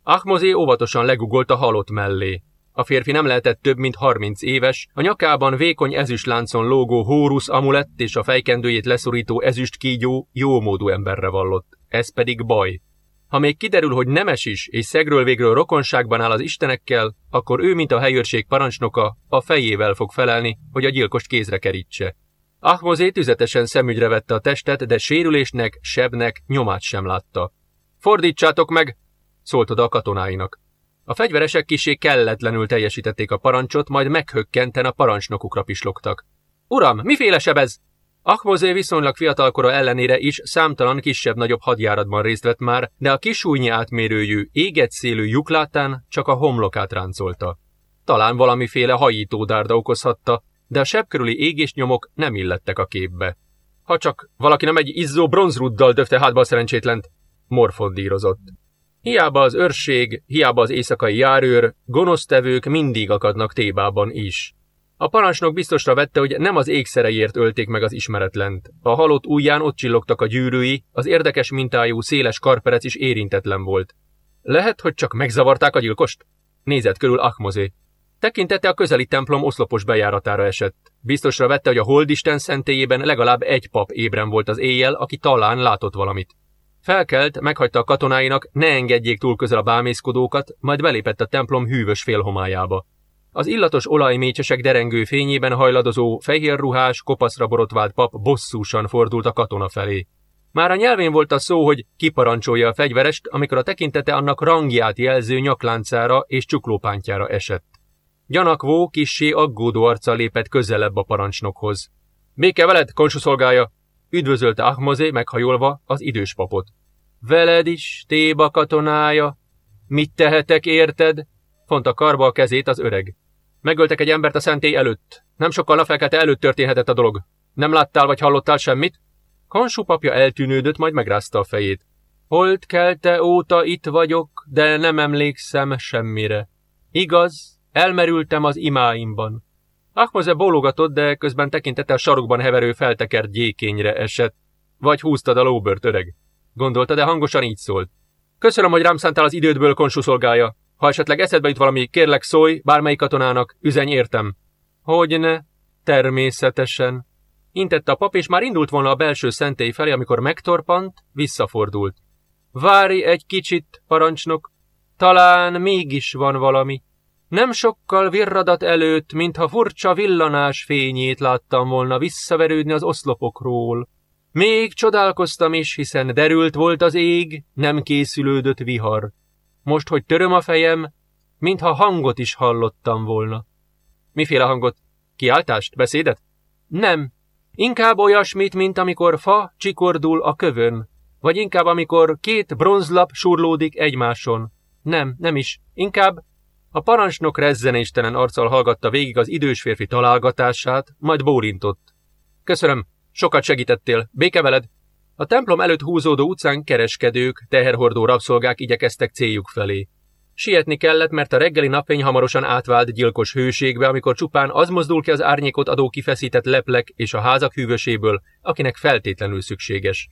S2: Ahmozé óvatosan legugolt a halott mellé. A férfi nem lehetett több, mint 30 éves, a nyakában vékony ezüstláncon lógó Hórusz amulett és a fejkendőjét leszorító ezüst kígyó jómódú emberre vallott. Ez pedig baj. Ha még kiderül, hogy nemes is, és szegről végről rokonságban áll az istenekkel, akkor ő, mint a helyőrség parancsnoka, a fejével fog felelni, hogy a gyilkost kézre kerítse. Ahmozé tüzetesen szemügyre vette a testet, de sérülésnek, sebnek nyomát sem látta. Fordítsátok meg! szólt oda a katonáinak. A fegyveresek kisé kelletlenül teljesítették a parancsot, majd meghökkenten a parancsnokukra pislogtak. Uram, miféle seb ez?
S1: Ahmozé viszonylag fiatalkora ellenére is számtalan kisebb-nagyobb hadjáratban részt vett már, de a kisújnyi átmérőjű, éget szélű lyuklátán csak a homlokát ráncolta. Talán valamiféle hajítódárda okozhatta, de a sebb körüli égésnyomok nem illettek a képbe. Ha csak valaki nem egy izzó bronzruddal döfte hátba a szerencsétlent, morfondírozott. Hiába az őrség, hiába az éjszakai járőr, gonosztevők mindig akadnak tébában is. A parancsnok biztosra vette, hogy nem az ékszereiért ölték meg az ismeretlent. A halott ujján ott csillogtak a gyűrűi, az érdekes mintájú széles karperec is érintetlen volt. Lehet, hogy csak megzavarták a gyilkost? Nézett körül Akmozé. Tekintete a közeli templom oszlopos bejáratára esett. Biztosra vette, hogy a holdisten szentélyében legalább egy pap ébren volt az éjjel, aki talán látott valamit. Felkelt, meghagyta a katonáinak, ne engedjék túl közel a bámészkodókat, majd belépett a templom hűvös félhomájába. Az illatos olajmécsesek derengő fényében hajladozó, fehér ruhás, kopaszra borotvált pap bosszúsan fordult a katona felé. Már a nyelvén volt a szó, hogy kiparancsolja a fegyverest, amikor a tekintete annak rangját jelző nyakláncára és csuklópántjára esett. Gyanakvó, kissé aggódó arca lépett közelebb a parancsnokhoz. Béke veled, konsuszolgája! Üdvözölte Ahmozé meghajolva az idős papot. Veled is, Téba katonája! Mit tehetek érted? Fonta karba a kezét az öreg. Megöltek egy embert a szentély előtt. Nem sokkal napfelkelte előtt történhetett a dolog. Nem láttál vagy hallottál semmit? Kansú papja eltűnődött, majd megrázta a fejét. Holt kelte óta itt vagyok, de nem emlékszem semmire. Igaz, elmerültem az imáimban. Ahmoze bólogatott, de közben tekintete a sarokban heverő feltekert gyékényre esett. Vagy húztad a lóbört, öreg. Gondolta, de hangosan így szólt. Köszönöm, hogy rám szántál az idődből, konsú szolgája. Ha esetleg eszedbe jut valami, kérlek szólj, bármelyik katonának, üzenj értem. Hogyne? Természetesen. Intette a pap, és már indult volna a belső szentély felé, amikor megtorpant, visszafordult. Várj egy kicsit, parancsnok. Talán mégis van valami. Nem sokkal virradat előtt, mintha furcsa villanás fényét láttam volna visszaverődni az oszlopokról. Még csodálkoztam is, hiszen derült volt az ég, nem készülődött vihar. Most, hogy töröm a fejem, mintha hangot is hallottam volna. Miféle hangot? Kiáltást? Beszédet? Nem. Inkább olyasmit, mint amikor fa csikordul a kövön, vagy inkább amikor két bronzlap surlódik egymáson. Nem, nem is. Inkább a parancsnok rezzenéstelen arccal hallgatta végig az idős férfi találgatását, majd bólintott. Köszönöm, sokat segítettél, béke veled! A templom előtt húzódó utcán kereskedők, teherhordó rabszolgák igyekeztek céljuk felé. Sietni kellett, mert a reggeli napfény hamarosan átvált gyilkos hőségbe, amikor csupán az mozdul ki az árnyékot adó kifeszített leplek és a házak hűvöséből, akinek feltétlenül szükséges.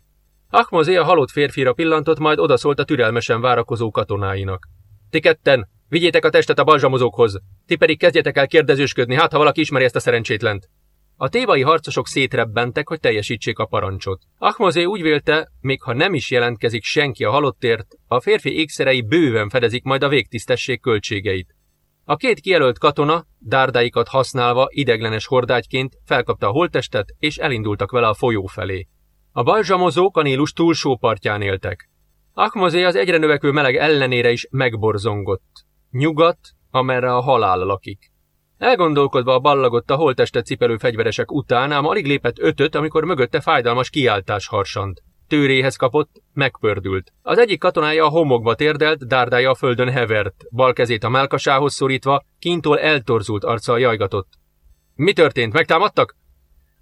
S1: Ahmozé a halott férfira pillantott, majd odaszólt a türelmesen várakozó katonáinak. Ti ketten, vigyétek a testet a balzsamozókhoz, ti pedig kezdjetek el kérdezősködni, hát ha valaki ismeri ezt a szerencsétlent. A tébai harcosok szétrebbentek, hogy teljesítsék a parancsot. Ahmozé úgy vélte, még ha nem is jelentkezik senki a halottért, a férfi ékszerei bőven fedezik majd a végtisztesség költségeit. A két kijelölt katona, dárdáikat használva ideglenes hordágyként felkapta a holttestet, és elindultak vele a folyó felé. A balzsamozók a Nílus túlsó partján éltek. Ahmozé az egyre növekvő meleg ellenére is megborzongott. Nyugat, amerre a halál lakik. Elgondolkodva a ballagott a holtestet cipelő fegyveresek után, ám alig lépett ötöt, amikor mögötte fájdalmas kiáltás harsant. Tőréhez kapott, megpördült. Az egyik katonája a homokba térdelt, dárdája a földön hevert, bal kezét a melkasához szorítva, kintól eltorzult arccal jajgatott. Mi történt? Megtámadtak?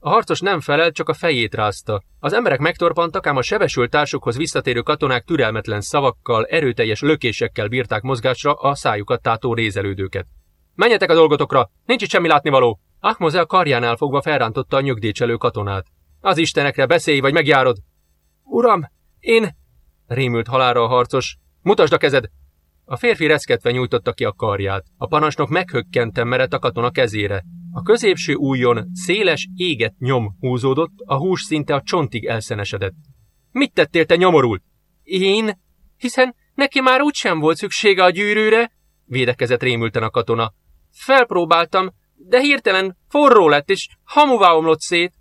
S1: A harcos nem felelt, csak a fejét rázta. Az emberek megtorpantak, ám a sebesült társukhoz visszatérő katonák türelmetlen szavakkal, erőteljes lökésekkel bírták mozgásra a szájukat tátó rézelődőket. Menjetek a dolgotokra, nincs itt semmi látnivaló. Ahmoze a karjánál fogva felrántotta a nyögdécselő katonát. Az istenekre beszélj, vagy megjárod. Uram, én... Rémült halára a harcos. Mutasd a kezed! A férfi reszketve nyújtotta ki a karját. A parancsnok meghökkenten merett a katona kezére. A középső ujjon széles, éget nyom húzódott, a hús szinte a csontig elszenesedett. Mit tettél te nyomorult? Én? Hiszen neki már úgysem volt szüksége a gyűrűre, védekezett rémülten a katona. Felpróbáltam, de hirtelen forró lett, és hamuvá omlott szét.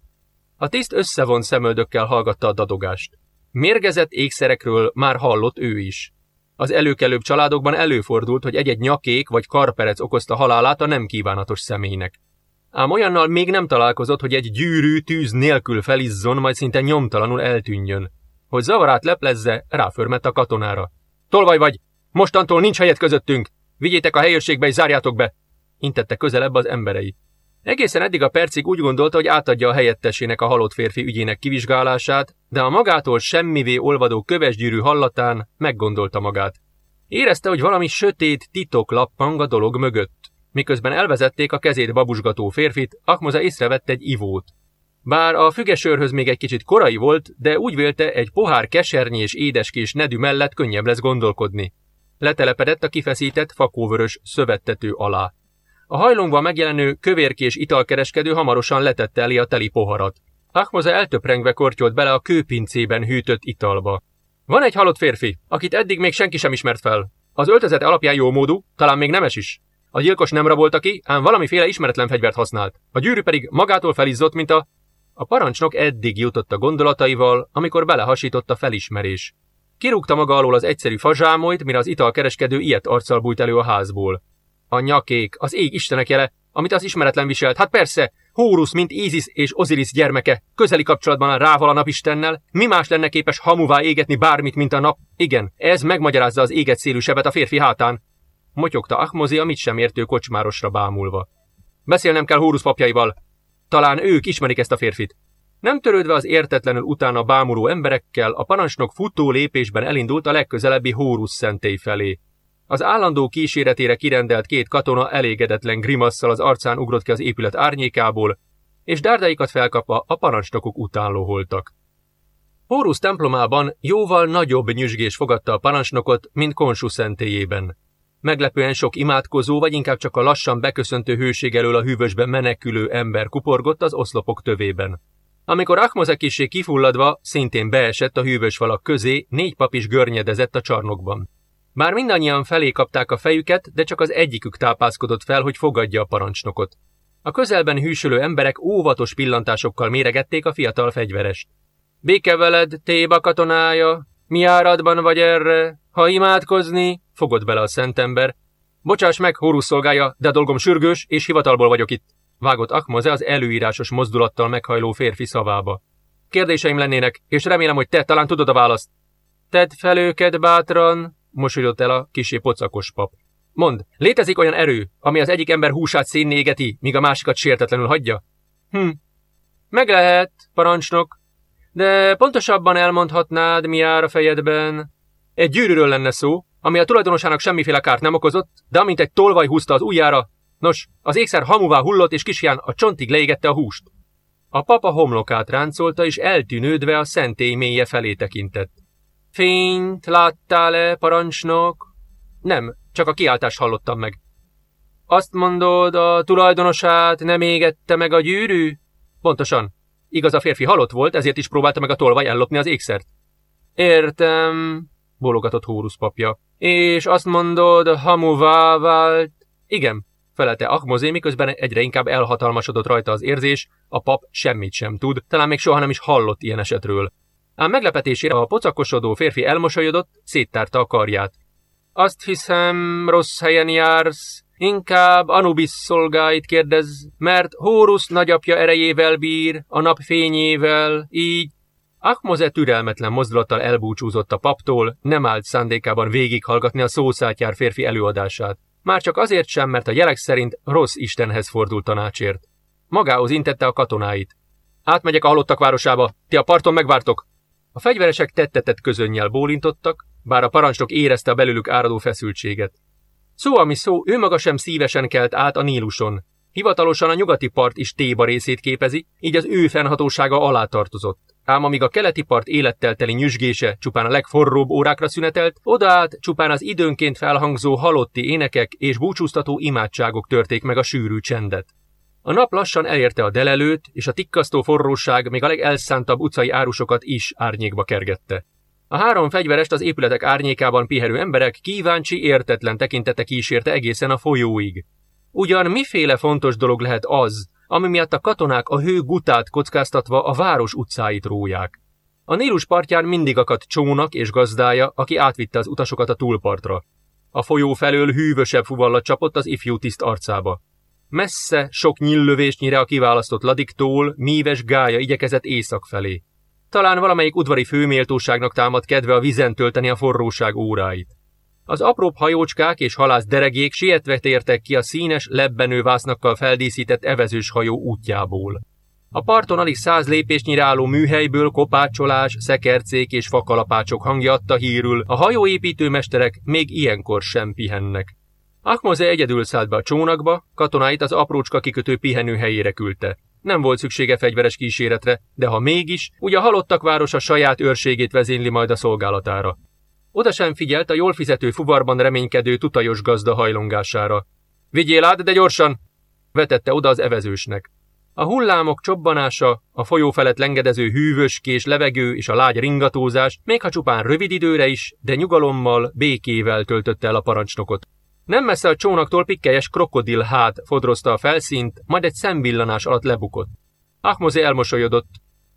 S1: A tiszt összevont szemöldökkel hallgatta a dadogást. Mérgezett ékszerekről már hallott ő is. Az előkelőbb családokban előfordult, hogy egy-egy nyakék vagy karperec okozta halálát a nem kívánatos személynek. Ám olyannal még nem találkozott, hogy egy gyűrű tűz nélkül felizzon, majd szinte nyomtalanul eltűnjön. Hogy zavarát leplezze, ráförmett a katonára. Tolvaj vagy! Mostantól nincs helyet közöttünk! Vigyétek a helyőrségbe és zárjátok be! Intette közelebb az emberei. Egészen eddig a percig úgy gondolta, hogy átadja a helyettesének a halott férfi ügyének kivizsgálását, de a magától semmivé olvadó kövesgyűrű hallatán meggondolta magát. Érezte, hogy valami sötét titok lappang a dolog mögött. Miközben elvezették a kezét babusgató férfit, Akmoza észrevett egy ivót. Bár a fügesörhöz még egy kicsit korai volt, de úgy vélte, egy pohár kesernyi és édeskés nedű mellett könnyebb lesz gondolkodni. Letelepedett a kifeszített, fakóvörös szövettető alá. A hajlongban megjelenő kövérkés italkereskedő hamarosan letette elé a teli poharat. Ahmoza eltöprengve kortyolt bele a kőpincében hűtött italba. Van egy halott férfi, akit eddig még senki sem ismert fel. Az öltözet alapján jó módú, talán még nemes is. A gyilkos nem rabolta ki, ám valamiféle ismeretlen fegyvert használt. A gyűrű pedig magától felizzott, mint a... A parancsnok eddig jutott a gondolataival, amikor belehasított a felismerés. Kirúgta maga alól az egyszerű fazsámolyt, mire az italkereskedő ilyet arccal bújt elő a házból. A nyakék, az ég istenek jele, amit az ismeretlen viselt. Hát persze, Hórusz, mint Ízis és Osiris gyermeke, közeli kapcsolatban a rával a napistennel, mi más lenne képes hamuvá égetni bármit, mint a nap? Igen, ez megmagyarázza az éget szélű sebet a férfi hátán. Motyogta Ahmozi a mit sem értő kocsmárosra bámulva. Beszélnem kell Hórusz papjaival. Talán ők ismerik ezt a férfit. Nem törődve az értetlenül utána bámuló emberekkel, a parancsnok futó lépésben elindult a legközelebbi Hórusz szentély felé. Az állandó kíséretére kirendelt két katona elégedetlen grimasszal az arcán ugrott ki az épület árnyékából, és dárdaikat felkapva a parancsnokok után loholtak. Hórusz templomában jóval nagyobb nyüzsgés fogadta a parancsnokot, mint Konsu szentélyében. Meglepően sok imádkozó, vagy inkább csak a lassan beköszöntő hőség elől a hűvösben menekülő ember kuporgott az oszlopok tövében. Amikor Ahmozek kissé kifulladva, szintén beesett a hűvös falak közé, négy pap is görnyedezett a csarnokban. Már mindannyian felé kapták a fejüket, de csak az egyikük tápászkodott fel, hogy fogadja a parancsnokot. A közelben hűsölő emberek óvatos pillantásokkal méregették a fiatal fegyverest. Béke veled, Téba katonája, mi áradban vagy erre? Ha imádkozni, fogott bele a szentember. Bocsáss meg, Horus szolgája, de dolgom sürgős, és hivatalból vagyok itt. Vágott Akmoze az előírásos mozdulattal meghajló férfi szavába. Kérdéseim lennének, és remélem, hogy te talán tudod a választ. Tedd fel őket bátran, mosolyodott el a kisé pocakos pap. Mond, létezik olyan erő, ami az egyik ember húsát szénné égeti, míg a másikat sértetlenül hagyja? Hm. Meg lehet, parancsnok, de pontosabban elmondhatnád, mi jár a fejedben. Egy gyűrűről lenne szó, ami a tulajdonosának semmiféle kárt nem okozott, de amint egy tolvaj húzta az ujjára, nos, az ékszer hamuvá hullott, és kisfián a csontig leégette a húst. A papa homlokát ráncolta, és eltűnődve a szentély mélye felé tekintett. Fényt láttál-e, parancsnok? Nem, csak a kiáltást hallottam meg. Azt mondod, a tulajdonosát nem égette meg a gyűrű? Pontosan. Igaz, a férfi halott volt, ezért is próbálta meg a tolvaj ellopni az ékszert. Értem, bólogatott Hórusz papja. És azt mondod, hamuvá vált? Igen, felelte Ahmozé, miközben egyre inkább elhatalmasodott rajta az érzés, a pap semmit sem tud, talán még soha nem is hallott ilyen esetről. Ám meglepetésére a pocakosodó férfi elmosolyodott, széttárta a karját. Azt hiszem, rossz helyen jársz. Inkább Anubis szolgáit kérdez, mert Hórusz nagyapja erejével bír, a nap fényével, így... Akmoze türelmetlen mozdulattal elbúcsúzott a paptól, nem állt szándékában végighallgatni a szószátjár férfi előadását. Már csak azért sem, mert a jelek szerint rossz Istenhez fordult tanácsért. Magához intette a katonáit. Átmegyek a halottak városába, ti a parton megvártok, a fegyveresek tettetett közönnyel bólintottak, bár a parancsnok érezte a belőlük áradó feszültséget. Szó, ami szó, ő maga sem szívesen kelt át a Níluson. Hivatalosan a nyugati part is Téba részét képezi, így az ő fennhatósága alá tartozott. Ám amíg a keleti part élettel teli nyüzsgése csupán a legforróbb órákra szünetelt, odaát csupán az időnként felhangzó halotti énekek és búcsúztató imádságok törték meg a sűrű csendet. A nap lassan elérte a delelőt, és a tikkasztó forróság még a legelszántabb utcai árusokat is árnyékba kergette. A három fegyverest az épületek árnyékában pihenő emberek kíváncsi, értetlen tekintete kísérte egészen a folyóig. Ugyan miféle fontos dolog lehet az, ami miatt a katonák a hő gutát kockáztatva a város utcáit róják. A Nílus partján mindig akadt csónak és gazdája, aki átvitte az utasokat a túlpartra. A folyó felől hűvösebb fuvallat csapott az ifjú tiszt arcába. messze sok nyillövésnyire a kiválasztott ladiktól míves gája igyekezett észak felé. Talán valamelyik udvari főméltóságnak támad kedve a vizen tölteni a forróság óráit. Az apróbb hajócskák és halász deregék sietve tértek ki a színes, lebbenő vásznakkal feldíszített evezős hajó útjából. A parton alig száz lépésnyire álló műhelyből kopácsolás, szekercék és fakalapácsok hangja adta hírül, a hajóépítőmesterek még ilyenkor sem pihennek. Ahmoze egyedül szállt be a csónakba, katonáit az aprócska kikötő pihenő helyére küldte. Nem volt szüksége fegyveres kíséretre, de ha mégis, ugye a halottak városa saját őrségét vezényli majd a szolgálatára. Oda sem figyelt a jól fizető fuvarban reménykedő tutajos gazda hajlongására. Vigyél át, de gyorsan! vetette oda az evezősnek. A hullámok csobbanása, a folyó felett lengedező hűvöskés levegő és a lágy ringatózás, még ha csupán rövid időre is, de nyugalommal, békével töltötte el a parancsnokot. Nem messze a csónaktól pikkelyes krokodil hát fodrozta a felszínt, majd egy szemvillanás alatt lebukott. Ahmozi elmosolyodott.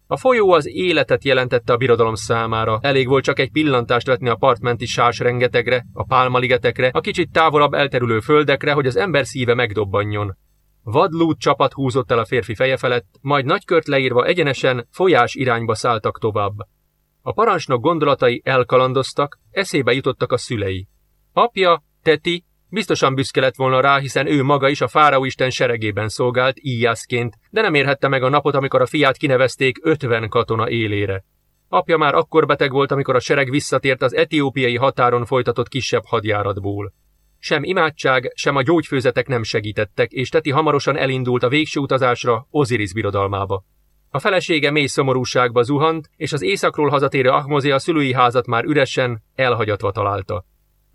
S1: A folyó az életet jelentette a birodalom számára. Elég volt csak egy pillantást vetni a partmenti sás rengetegre, a pálmaligetekre, a kicsit távolabb elterülő földekre, hogy az ember szíve megdobbanjon. Vadlút csapat húzott el a férfi feje felett, majd nagykört leírva egyenesen folyás irányba szálltak tovább. A parancsnok gondolatai elkalandoztak, eszébe jutottak a szülei. Apja, Teti, biztosan büszke lett volna rá, hiszen ő maga is a fáraóisten seregében szolgált, íjászként, de nem érhette meg a napot, amikor a fiát kinevezték 50 katona élére. Apja már akkor beteg volt, amikor a sereg visszatért az etiópiai határon folytatott kisebb hadjáratból. Sem imádság, sem a gyógyfőzetek nem segítettek, és Teti hamarosan elindult a végső utazásra Osiris birodalmába. A felesége mély szomorúságba zuhant, és az északról hazatérő Ahmozi a szülői házat már üresen, elhagyatva találta.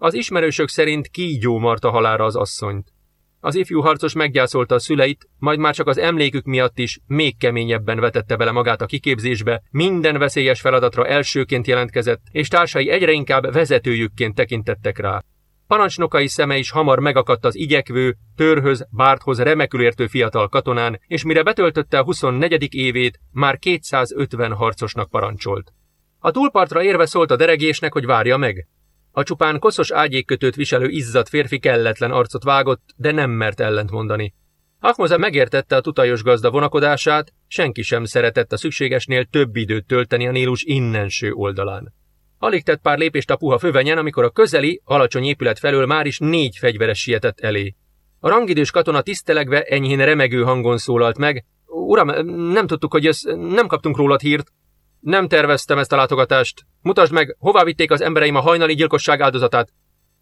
S1: Az ismerősök szerint kígyó marta halára az asszonyt. Az ifjú harcos meggyászolta a szüleit, majd már csak az emlékük miatt is még keményebben vetette bele magát a kiképzésbe, minden veszélyes feladatra elsőként jelentkezett, és társai egyre inkább vezetőjükként tekintettek rá. Parancsnokai szeme is hamar megakadt az igyekvő, törhöz, bárthoz remekül értő fiatal katonán, és mire betöltötte a 24. évét, már 250 harcosnak parancsolt. A túlpartra érve szólt a deregésnek, hogy várja meg. A csupán koszos ágyékkötőt viselő izzadt férfi kelletlen arcot vágott, de nem mert ellent mondani. Ahmoza megértette a tutajos gazda vonakodását, senki sem szeretett a szükségesnél több időt tölteni a Nílus innenső oldalán. Alig tett pár lépést a puha fövenyen, amikor a közeli, alacsony épület felől már is négy fegyveres sietett elé. A rangidős katona tisztelegve enyhén remegő hangon szólalt meg. Uram, nem tudtuk, hogy ez, nem kaptunk rólad hírt. Nem terveztem ezt a látogatást. Mutasd meg, hová vitték az embereim a hajnali gyilkosság áldozatát.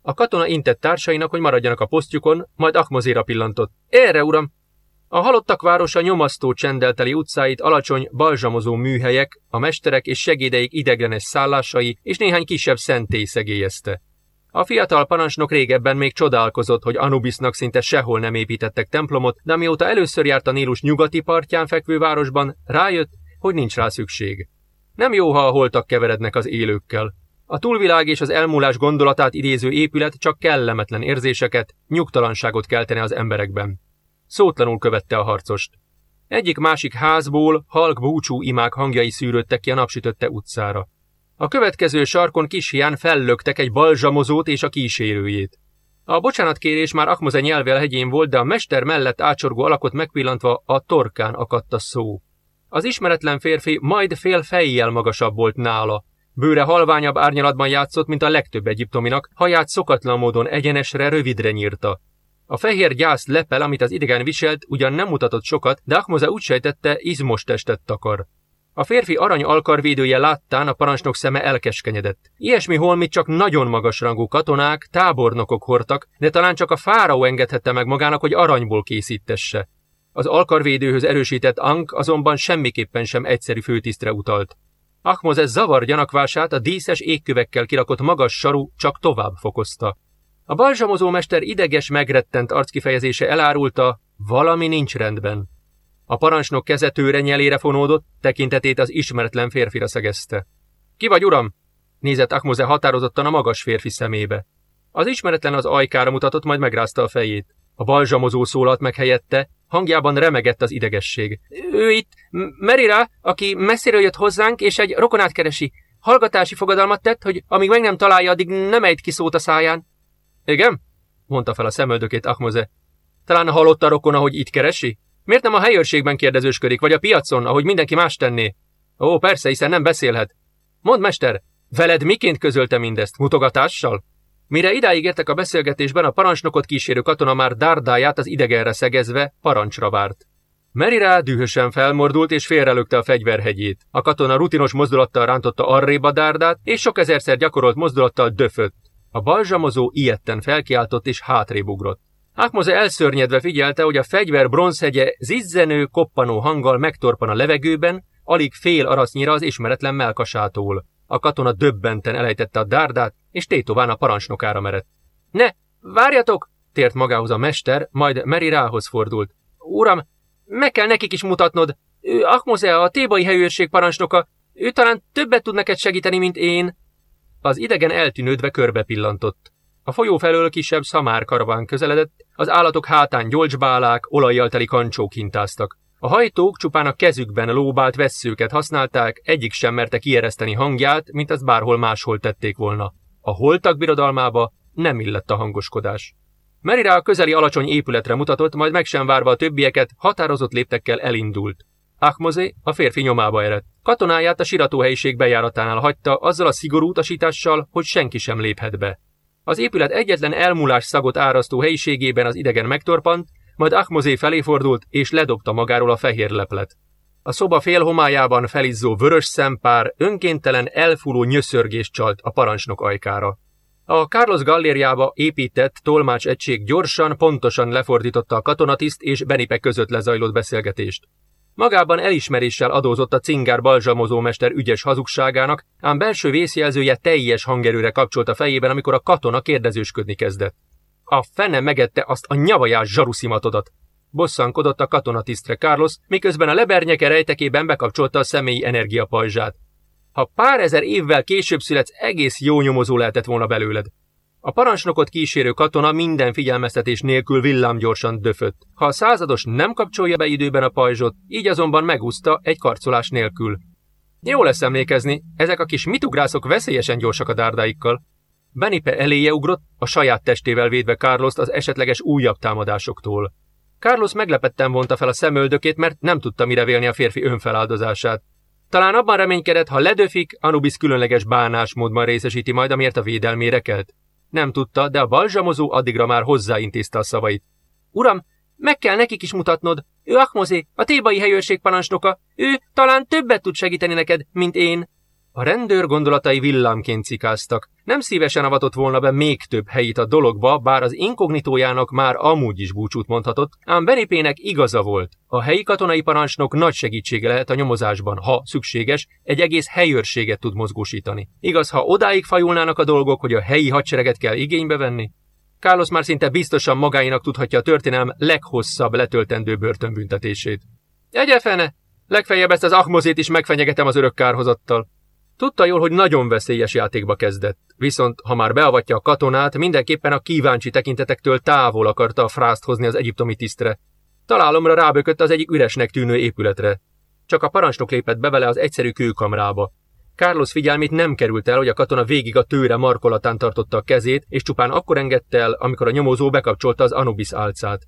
S1: A katona intett társainak, hogy maradjanak a posztjukon, majd Akmozéra pillantott. Erre, uram! A halottak városa nyomasztó csendelteli utcáit alacsony, balzsamozó műhelyek, a mesterek és segédeik ideglenes szállásai és néhány kisebb szentély szegélyezte. A fiatal parancsnok régebben még csodálkozott, hogy Anubisnak szinte sehol nem építettek templomot, de mióta először járt a Nílus nyugati partján fekvő városban, rájött, hogy nincs rá szükség. Nem jó, ha a holtak keverednek az élőkkel. A túlvilág és az elmúlás gondolatát idéző épület csak kellemetlen érzéseket, nyugtalanságot keltene az emberekben. Szótlanul követte a harcost. Egyik-másik házból halk búcsú imák hangjai szűrődtek ki a napsütötte utcára. A következő sarkon kis hián fellöktek egy balzsamozót és a kísérőjét. A bocsánatkérés már Akmoze nyelvel hegyén volt, de a mester mellett ácsorgó alakot megpillantva a torkán akadt a szó. Az ismeretlen férfi majd fél fejjel magasabb volt nála. Bőre halványabb árnyalatban játszott, mint a legtöbb egyiptominak, haját szokatlan módon egyenesre, rövidre nyírta. A fehér gyász lepel, amit az idegen viselt, ugyan nem mutatott sokat, de Ahmoza úgy sejtette, izmos testet takar. A férfi arany alkarvédője láttán a parancsnok szeme elkeskenyedett. Ilyesmi holmit csak nagyon magas rangú katonák, tábornokok hordtak, de talán csak a fáraó engedhette meg magának, hogy aranyból készítesse. Az alkarvédőhöz erősített Ank azonban semmiképpen sem egyszerű főtisztre utalt. Ahmozez zavar gyanakvását a díszes égkövekkel kirakott magas saru csak tovább fokozta. A balzsamozó mester ideges, megrettent arckifejezése elárulta, valami nincs rendben. A parancsnok kezetőre nyelére fonódott, tekintetét az ismeretlen férfira szegezte. Ki vagy, uram? Nézett Akmoze határozottan a magas férfi szemébe. Az ismeretlen az ajkára mutatott, majd megrázta a fejét. A balzsamozó szólalt meg helyette, hangjában remegett az idegesség. Ő itt, Merira, aki messziről jött hozzánk, és egy rokonát keresi. Hallgatási fogadalmat tett, hogy amíg meg nem találja, addig nem ejt ki szót a száján. Igen? mondta fel a szemöldökét Ahmoze. Talán halott a rokona, hogy itt keresi? Miért nem a helyőrségben kérdezősködik, vagy a piacon, ahogy mindenki más tenné? Ó, persze, hiszen nem beszélhet. Mondd, mester, veled miként közölte mindezt? Mutogatással? Mire idáig értek a beszélgetésben, a parancsnokot kísérő katona már dárdáját az idegenre szegezve parancsra várt. Merira dühösen felmordult és félrelökte a fegyverhegyét. A katona rutinos mozdulattal rántotta arrébb a dárdát, és sok ezerszer gyakorolt mozdulattal döfött. A balzsamozó ilyetten felkiáltott és hátrébb ugrott. Ákmoze elszörnyedve figyelte, hogy a fegyver bronzhegye zizzenő, koppanó hanggal megtorpan a levegőben, alig fél arasznyira az ismeretlen melkasától. A katona döbbenten elejtette a dárdát, és tétován a parancsnokára merett. Ne, várjatok! tért magához a mester, majd Meri rához fordult. Uram, meg kell nekik is mutatnod. Ő Akmoze, a tébai helyőrség parancsnoka. Ő talán többet tud neked segíteni, mint én. Az idegen eltűnődve körbe pillantott. A folyó felől kisebb szamár karaván közeledett, az állatok hátán gyolcsbálák, olajjal teli kancsók hintáztak. A hajtók csupán a kezükben lóbált vesszőket használták, egyik sem merte kiereszteni hangját, mint az bárhol máshol tették volna. A holtak birodalmába nem illett a hangoskodás. Merira a közeli alacsony épületre mutatott, majd meg sem várva a többieket, határozott léptekkel elindult. Ahmozé a férfi nyomába eredt. Katonáját a siratóhelyiség bejáratánál hagyta, azzal a szigorú utasítással, hogy senki sem léphet be. Az épület egyetlen elmúlás szagot árasztó helyiségében az idegen megtorpant, majd Ahmozé felé fordult és ledobta magáról a fehér leplet. A szoba félhomájában felizzó vörös szempár önkéntelen elfúló nyöszörgést csalt a parancsnok ajkára. A Carlos Gallériába épített tolmács egység gyorsan, pontosan lefordította a katonatiszt és Benipe között lezajlott beszélgetést. Magában elismeréssel adózott a cingár balzsamozómester ügyes hazugságának, ám belső vészjelzője teljes hangerőre kapcsolt a fejében, amikor a katona kérdezősködni kezdett. A fene megette azt a nyavajás zsaruszimatodat. Bosszankodott a katonatisztre Carlos, miközben a lebernyeke rejtekében bekapcsolta a személyi energiapajzsát. Ha pár ezer évvel később születsz, egész jó nyomozó lehetett volna belőled. A parancsnokot kísérő katona minden figyelmeztetés nélkül villámgyorsan döfött. Ha a százados nem kapcsolja be időben a pajzsot, így azonban megúszta egy karcolás nélkül. Jó lesz emlékezni, ezek a kis mitugrászok veszélyesen gyorsak a dárdáikkal. Benipe eléje ugrott, a saját testével védve Carlost az esetleges újabb támadásoktól. Carlos meglepetten vonta fel a szemöldökét, mert nem tudta mire vélni a férfi önfeláldozását. Talán abban reménykedett, ha ledöfik, Anubis különleges bánásmódban részesíti majd, amiért a védelmére kelt. Nem tudta, de a balzsamozó addigra már hozzáintézte a szavait. Uram, meg kell nekik is mutatnod. Ő Akmozé, a tébai helyőrség parancsnoka. Ő talán többet tud segíteni neked, mint én. A rendőr gondolatai villámként cikáztak. Nem szívesen avatott volna be még több helyit a dologba, bár az inkognitójának már amúgy is búcsút mondhatott, ám Benipének igaza volt. A helyi katonai parancsnok nagy segítsége lehet a nyomozásban, ha szükséges, egy egész helyőrséget tud mozgósítani. Igaz, ha odáig fajulnának a dolgok, hogy a helyi hadsereget kell igénybe venni? Carlos már szinte biztosan magáinak tudhatja a történelm leghosszabb letöltendő börtönbüntetését. Egyefene! Legfeljebb ezt az Ahmozét is megfenyegetem az örök kárhozattal. Tudta jól, hogy nagyon veszélyes játékba kezdett, viszont ha már beavatja a katonát, mindenképpen a kíváncsi tekintetektől távol akarta a frászt hozni az egyiptomi tisztre. Találomra rábökött az egyik üresnek tűnő épületre. Csak a parancsnok lépett be az egyszerű kőkamrába. Carlos figyelmét nem került el, hogy a katona végig a tőre markolatán tartotta a kezét, és csupán akkor engedte el, amikor a nyomozó bekapcsolta az Anubis álcát.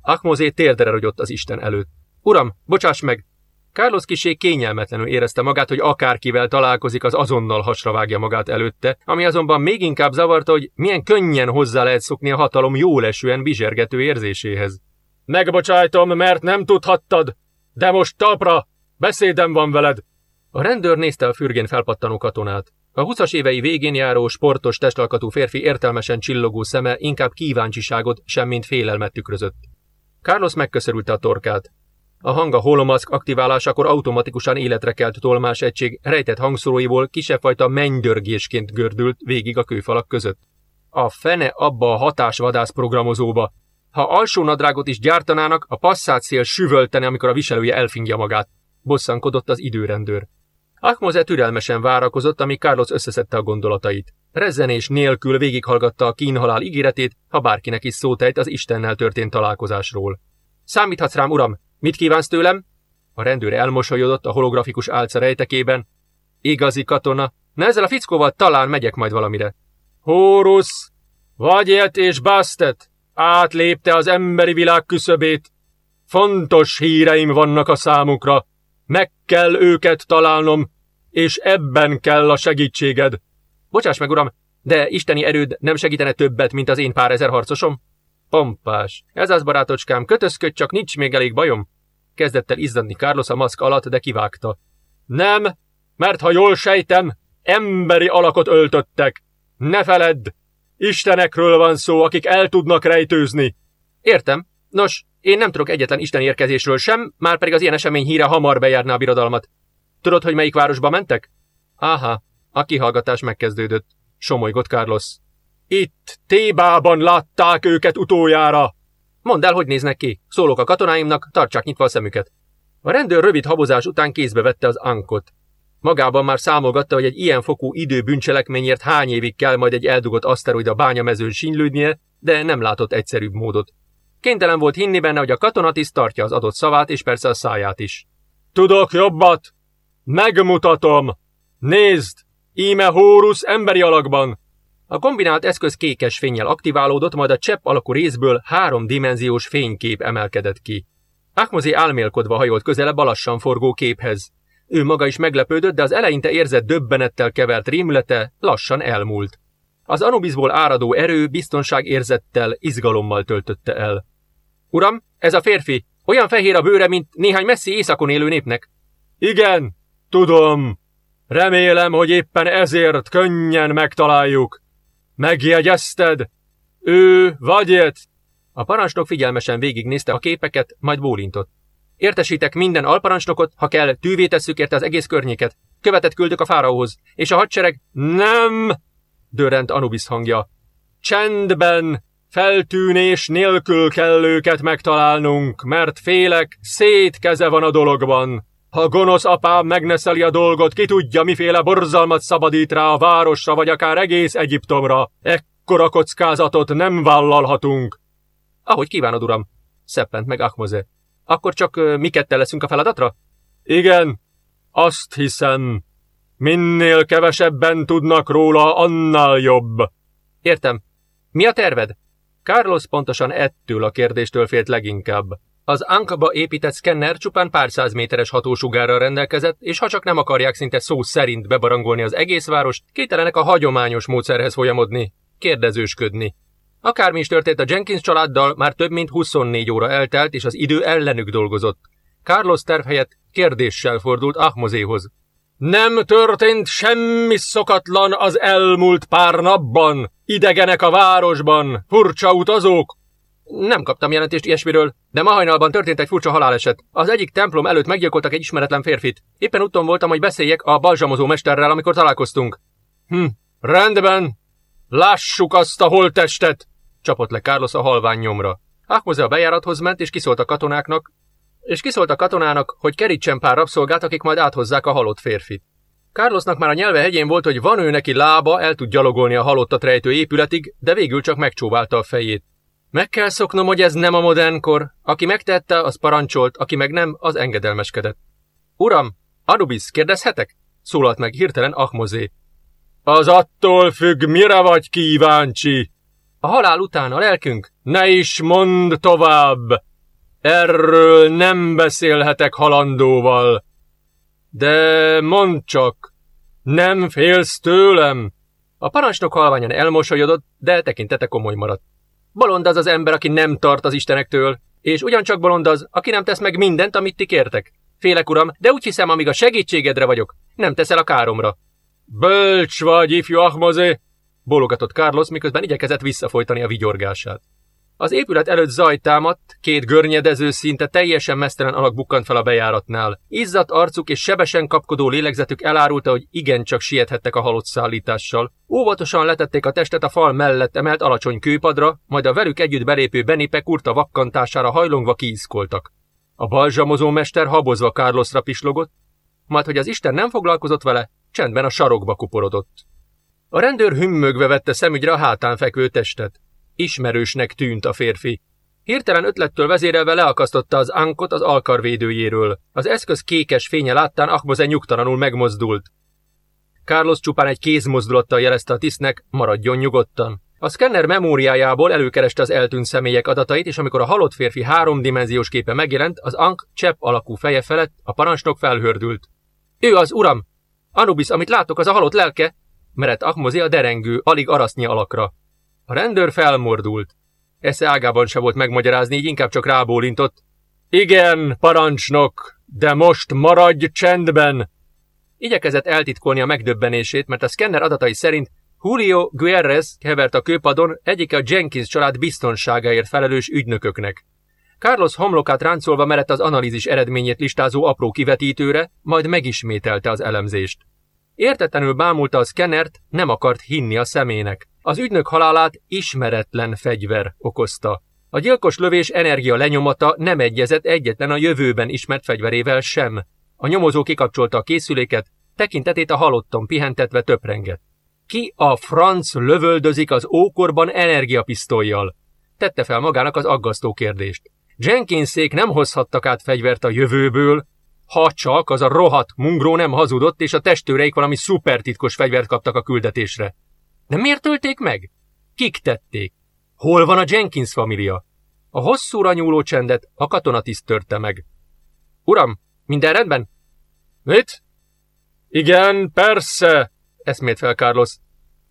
S1: Akmozé térdre rogyott az Isten előtt. Uram, bocsáss meg, Carlos kisé kényelmetlenül érezte magát, hogy akárkivel találkozik, az azonnal hasra vágja magát előtte, ami azonban még inkább zavarta, hogy milyen könnyen hozzá lehet szokni a hatalom jólesően bizsergető érzéséhez. Megbocsájtom, mert nem tudhattad, de most talpra, beszédem van veled. A rendőr nézte a fürgén felpattanó katonát. A huszas évei végén járó, sportos testalkatú férfi értelmesen csillogó szeme inkább kíváncsiságot, semmint félelmet tükrözött. Carlos megköszörülte a torkát. A hang a holomaszk aktiválásakor automatikusan életre kelt tolmás egység rejtett hangszóróiból kisebb fajta mennydörgésként gördült végig a kőfalak között. A fene abba a hatásvadász programozóba. Ha alsó nadrágot is gyártanának, a passzát szél süvöltene, amikor a viselője elfingja magát. Bosszankodott az időrendőr. Ahmoze türelmesen várakozott, amíg Carlos összeszedte a gondolatait. Rezzenés nélkül végighallgatta a kínhalál ígéretét, ha bárkinek is szótejt az Istennel történt találkozásról. Számíthatsz rám, uram, Mit kívánsz tőlem? A rendőr elmosolyodott a holografikus álca rejtekében. Igazi katona. Na ezzel a fickóval talán megyek majd valamire. Hórusz! Vagy élt és basztet! átlépte az emberi világ küszöbét. Fontos híreim vannak a számukra. Meg kell őket találnom, és ebben kell a segítséged.
S2: Bocsáss meg, uram, de isteni erőd nem segítene többet, mint az én pár ezer harcosom? Pompás. Ez az, barátocskám, kötözködj, csak nincs még elég bajom. Kezdett el izzadni Carlos a maszk alatt, de kivágta.
S1: Nem, mert ha jól sejtem, emberi alakot öltöttek. Ne feledd! Istenekről van szó, akik el tudnak rejtőzni.
S2: Értem. Nos, én nem tudok egyetlen isten érkezésről sem, már pedig az ilyen esemény híre hamar bejárná a birodalmat. Tudod, hogy melyik városba mentek? Áha, a kihallgatás megkezdődött. Somolygott Carlos.
S1: Itt, Tébában látták őket utoljára.
S2: Mondd el, hogy néznek ki. Szólok a katonáimnak, tartsák nyitva a szemüket. A rendőr rövid habozás után kézbe vette az ankot. Magában már számolgatta, hogy egy ilyen fokú idő bűncselekményért hány évig kell majd egy eldugott aszteroid a bányamezőn sínlődnie, de nem látott egyszerűbb módot. Kénytelen volt hinni benne, hogy a katonatiszt tartja az adott szavát, és persze a száját is.
S1: Tudok jobbat! Megmutatom! Nézd! Íme Hórusz emberi alakban!
S2: A kombinált eszköz kékes fényjel aktiválódott, majd a csepp alakú részből háromdimenziós fénykép emelkedett ki. Ahmozi álmélkodva hajolt közelebb a lassan forgó képhez. Ő maga is meglepődött, de az eleinte érzett döbbenettel kevert rémülete lassan elmúlt. Az Anubisból áradó erő biztonságérzettel, izgalommal töltötte el. Uram, ez a férfi, olyan fehér a bőre, mint néhány messzi éjszakon élő népnek.
S1: Igen, tudom. Remélem, hogy éppen ezért könnyen megtaláljuk. Megjegyezted? Ő vagy
S2: A parancsnok figyelmesen végignézte a képeket, majd bólintott. Értesítek minden alparancsnokot, ha kell, tűvé tesszük érte az egész környéket. Követet küldök a fáraóhoz, és a hadsereg...
S1: Nem! dörrent Anubis hangja. Csendben, feltűnés nélkül kell őket megtalálnunk, mert félek, szét keze van a dologban. Ha gonosz apám megneszeli a dolgot, ki tudja, miféle borzalmat szabadít rá a városra, vagy akár egész Egyiptomra. Ekkora kockázatot nem vállalhatunk.
S2: Ahogy kívánod, uram, szeppent meg Ahmoze. Akkor csak mi ketten leszünk a feladatra?
S1: Igen, azt hiszem. Minél kevesebben tudnak róla, annál jobb.
S2: Értem. Mi a terved? Carlos pontosan ettől a kérdéstől félt leginkább. Az Ankba épített szkenner csupán pár száz méteres hatósugárral rendelkezett, és ha csak nem akarják szinte szó szerint bebarangolni az egész várost, kételenek a hagyományos módszerhez folyamodni, kérdezősködni. Akármi is történt a Jenkins családdal, már több mint 24 óra eltelt, és az idő ellenük dolgozott. Carlos terv helyett kérdéssel fordult Ahmozéhoz.
S1: Nem történt semmi szokatlan az elmúlt pár napban. Idegenek a városban, furcsa utazók,
S2: nem kaptam jelentést ilyesmiről, de ma hajnalban történt egy furcsa haláleset. Az egyik templom előtt meggyilkoltak egy ismeretlen férfit. Éppen úton voltam, hogy beszéljek a balzsamozó mesterrel, amikor találkoztunk.
S1: Hm, rendben. Lássuk azt a holttestet!
S2: Csapott le Carlos a halvány nyomra. Ahmoze a bejárathoz ment, és kiszólt a katonáknak, és kiszólt a katonának, hogy kerítsen pár rabszolgát, akik majd áthozzák a halott férfit. Carlosnak már a nyelve hegyén volt, hogy van ő neki lába, el tud gyalogolni a halottat rejtő épületig, de végül csak megcsóválta a fejét. Meg kell szoknom, hogy ez nem a modern kor. Aki megtette, az parancsolt, aki meg nem, az engedelmeskedett. Uram, Anubis, kérdezhetek? Szólalt meg hirtelen Ahmozé.
S1: Az attól függ, mire vagy kíváncsi.
S2: A halál után a lelkünk.
S1: Ne is mondd tovább. Erről nem beszélhetek halandóval. De mondd csak, nem félsz tőlem?
S2: A parancsnok halványan elmosolyodott, de tekintete komoly maradt. Bolond az az ember, aki nem tart az istenektől, és ugyancsak bolond az, aki nem tesz meg mindent, amit ti kértek. Félek, uram, de úgy hiszem, amíg a segítségedre vagyok, nem teszel a káromra.
S1: Bölcs vagy, ifjú Ahmozé! bólogatott Carlos, miközben igyekezett visszafolytani a vigyorgását.
S2: Az épület előtt zaj támadt, két görnyedező szinte teljesen mesztelen alak bukkant fel a bejáratnál. Izzadt arcuk és sebesen kapkodó lélegzetük elárulta, hogy igencsak siethettek a halott szállítással. Óvatosan letették a testet a fal mellett emelt alacsony kőpadra, majd a velük együtt belépő Benipe kurta vakkantására hajlongva kiiszkoltak. A balzsamozó mester habozva Carlosra pislogott, majd hogy az Isten nem foglalkozott vele, csendben a sarokba kuporodott. A rendőr hümmögve vette szemügyre a hátán fekvő testet. Ismerősnek tűnt a férfi. Hirtelen ötlettől vezérelve leakasztotta az ankot az alkarvédőjéről. Az eszköz kékes fénye láttán Ahmoze nyugtalanul megmozdult. Carlos csupán egy kézmozdulattal jelezte a tisztnek, maradjon nyugodtan.
S1: A szkenner memóriájából előkereste az eltűnt személyek adatait, és amikor a halott férfi háromdimenziós képe megjelent, az Ank csepp alakú feje felett a parancsnok felhördült. Ő az, uram! Anubis, amit látok, az a halott lelke! Merett Ahmozi a derengő, alig arasznyi alakra. A rendőr felmordult. Esze ágában se volt megmagyarázni, így inkább csak rábólintott. Igen, parancsnok, de most maradj csendben! Igyekezett eltitkolni a megdöbbenését, mert a szkenner adatai szerint Julio Guerres hevert a kőpadon egyike a Jenkins család biztonságáért felelős ügynököknek. Carlos homlokát ráncolva merett az analízis eredményét listázó apró kivetítőre, majd megismételte az elemzést. Értetlenül bámulta a szkennert, nem akart hinni a szemének. Az ügynök halálát ismeretlen fegyver okozta. A gyilkos lövés energia lenyomata nem egyezett egyetlen a jövőben ismert fegyverével sem. A nyomozó kikapcsolta a készüléket, tekintetét a halotton pihentetve töprengett. Ki a franc lövöldözik az ókorban energiapisztolyjal? Tette fel magának az aggasztó kérdést. Jenkinszék nem hozhattak át fegyvert a jövőből, ha csak az a rohadt mungró nem hazudott, és a testőreik valami szupertitkos fegyvert kaptak a küldetésre. De miért ölték meg? Kik tették? Hol van a Jenkins família? A hosszúra nyúló csendet a katonatiszt törte meg. Uram, minden rendben? Mit? Igen, persze, eszmét fel Carlos.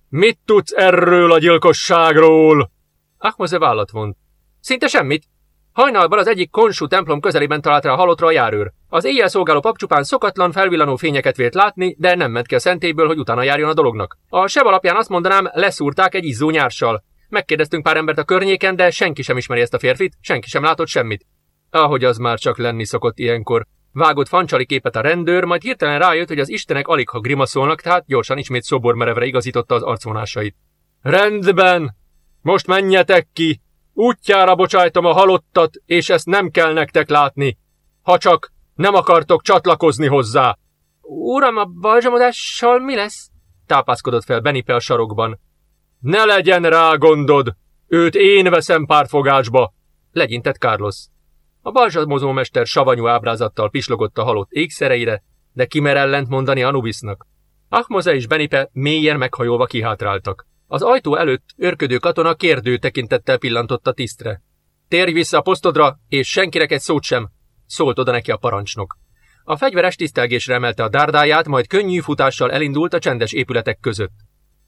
S1: Mit tudsz erről a gyilkosságról? Ahmoze vállat vont. Szinte semmit. Hajnalban az egyik konsú templom közelében talált rá a halottra a járőr. Az éjjel szolgáló pap csupán szokatlan, felvillanó fényeket vélt látni, de nem ment ki a szentélyből, hogy utána járjon a dolognak. A seb alapján azt mondanám, leszúrták egy izzó nyárssal. Megkérdeztünk pár embert a környéken, de senki sem ismeri ezt a férfit, senki sem látott semmit. Ahogy az már csak lenni szokott ilyenkor. Vágott fancsali képet a rendőr, majd hirtelen rájött, hogy az istenek alig ha grimaszolnak, tehát gyorsan ismét szobormerevre igazította az arcvonásait. Rendben! Most menjetek ki! Útjára bocsájtom a halottat, és ezt nem kell nektek látni. Ha csak nem akartok csatlakozni hozzá.
S2: Uram, a balzsamodással mi lesz?
S1: Tápászkodott fel Benipe a sarokban. Ne legyen rá gondod! Őt én veszem pártfogásba! Legyintett Carlos. A balzsamozómester savanyú ábrázattal pislogott a halott ékszereire, de kimer ellent mondani Anubisnak. Ahmoze és Benipe mélyen meghajolva kihátráltak. Az ajtó előtt őrködő katona kérdő tekintettel pillantott a tisztre. Térj vissza a posztodra, és senkinek egy szót sem, szólt oda neki a parancsnok. A fegyveres tisztelgésre emelte a dárdáját, majd könnyű futással elindult a csendes épületek között.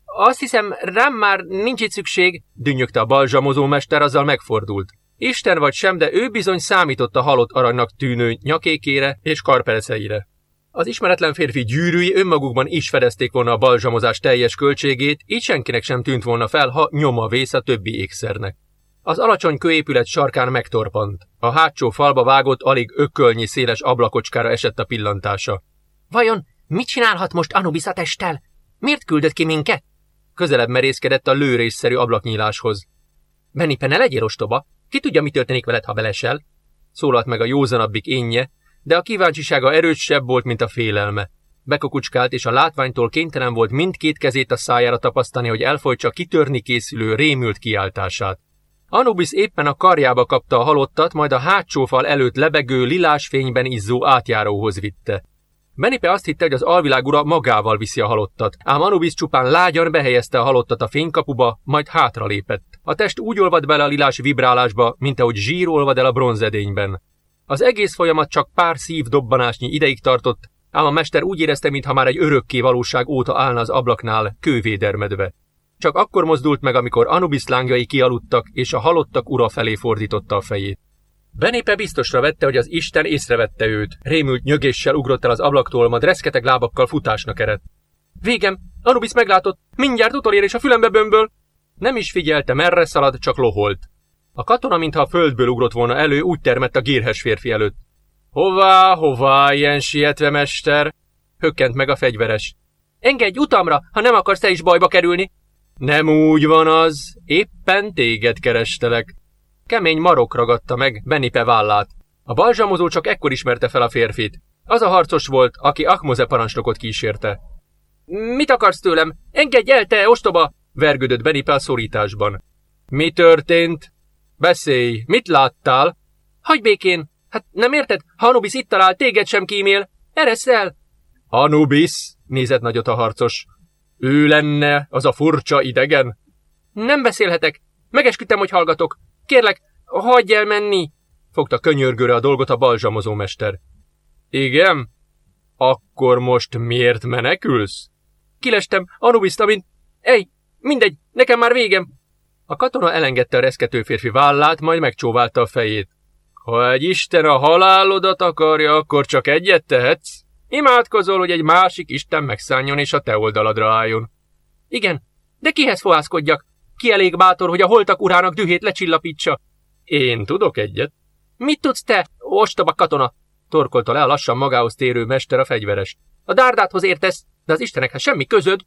S2: Azt hiszem, rám már nincs itt szükség,
S1: dünnyögte a balzsamozó mester, azzal megfordult. Isten vagy sem, de ő bizony számított a halott aranynak tűnő nyakékére és karpereceire. Az ismeretlen férfi gyűrűi önmagukban is fedezték volna a balzsamozás teljes költségét, így senkinek sem tűnt volna fel, ha nyoma vész a többi ékszernek. Az alacsony kőépület sarkán megtorpant. A hátsó falba vágott, alig ökölnyi széles ablakocskára esett a pillantása.
S2: Vajon mit csinálhat most Anubis a testtel? Miért küldött ki minket?
S1: Közelebb merészkedett a lőrésszerű ablaknyíláshoz.
S2: Benipe, ne legyél ostoba! Ki tudja, mi történik veled, ha belesel?
S1: Szólalt meg a józanabbik énje, de a kíváncsisága erősebb volt, mint a félelme. Bekokucskált, és a látványtól kénytelen volt mindkét kezét a szájára tapasztani, hogy elfolytsa kitörni készülő rémült kiáltását. Anubis éppen a karjába kapta a halottat, majd a hátsó fal előtt lebegő lilás fényben izzó átjáróhoz vitte. Benipe azt hitte, hogy az alvilág ura magával viszi a halottat, ám Anubis csupán lágyan behelyezte a halottat a fénykapuba, majd hátralépett. A test úgy olvad bele a lilás vibrálásba, mint ahogy zsír olvad el a bronzedényben. Az egész folyamat csak pár szív dobbanásnyi ideig tartott, ám a mester úgy érezte, mintha már egy örökké valóság óta állna az ablaknál, kővédermedve. Csak akkor mozdult meg, amikor Anubis lángjai kialudtak, és a halottak ura felé fordította a fejét. Benépe biztosra vette, hogy az Isten észrevette őt. Rémült nyögéssel ugrott el az ablaktól, majd reszketeg lábakkal futásnak eredt. Végem! Anubis meglátott! Mindjárt utolér és a fülembe bömböl! Nem is figyelte, merre szalad, csak loholt. A katona, mintha a földből ugrott volna elő, úgy termett a gírhes férfi előtt. Hová, hová, ilyen sietve, mester? Hökkent meg a fegyveres.
S2: Engedj utamra, ha nem akarsz te is bajba kerülni.
S1: Nem úgy van az, éppen téged kerestelek. Kemény marok ragadta meg Benipe vállát. A balzsamozó csak ekkor ismerte fel a férfit. Az a harcos volt, aki Akmoze parancsnokot kísérte.
S2: Mit akarsz tőlem? Engedj el, te ostoba!
S1: vergődött Benipe a szorításban. Mi történt? Beszélj, mit láttál?
S2: Hagy békén! Hát nem érted? Anubis itt talál, téged sem kímél. Eresz el!
S1: Anubis, nézett nagyot a harcos. Ő lenne az a furcsa idegen?
S2: Nem beszélhetek. Megesküdtem, hogy hallgatok. Kérlek, hagyj el menni!
S1: Fogta könyörgőre a dolgot a balzsamozó mester. Igen? Akkor most miért menekülsz?
S2: Kilestem, Anubiszt, mint... Ej, mindegy, nekem már végem.
S1: A katona elengedte a reszkető férfi vállát, majd megcsóválta a fejét. Ha egy isten a halálodat akarja, akkor csak egyet tehetsz. Imádkozol, hogy egy másik isten megszálljon és a te oldaladra álljon.
S2: Igen, de kihez fohászkodjak? Ki elég bátor, hogy a holtak urának dühét lecsillapítsa?
S1: Én tudok egyet.
S2: Mit tudsz te, ostoba katona?
S1: Torkolta le a lassan magához térő mester a fegyverest.
S2: A dárdáthoz értesz, de az istenekhez semmi közöd.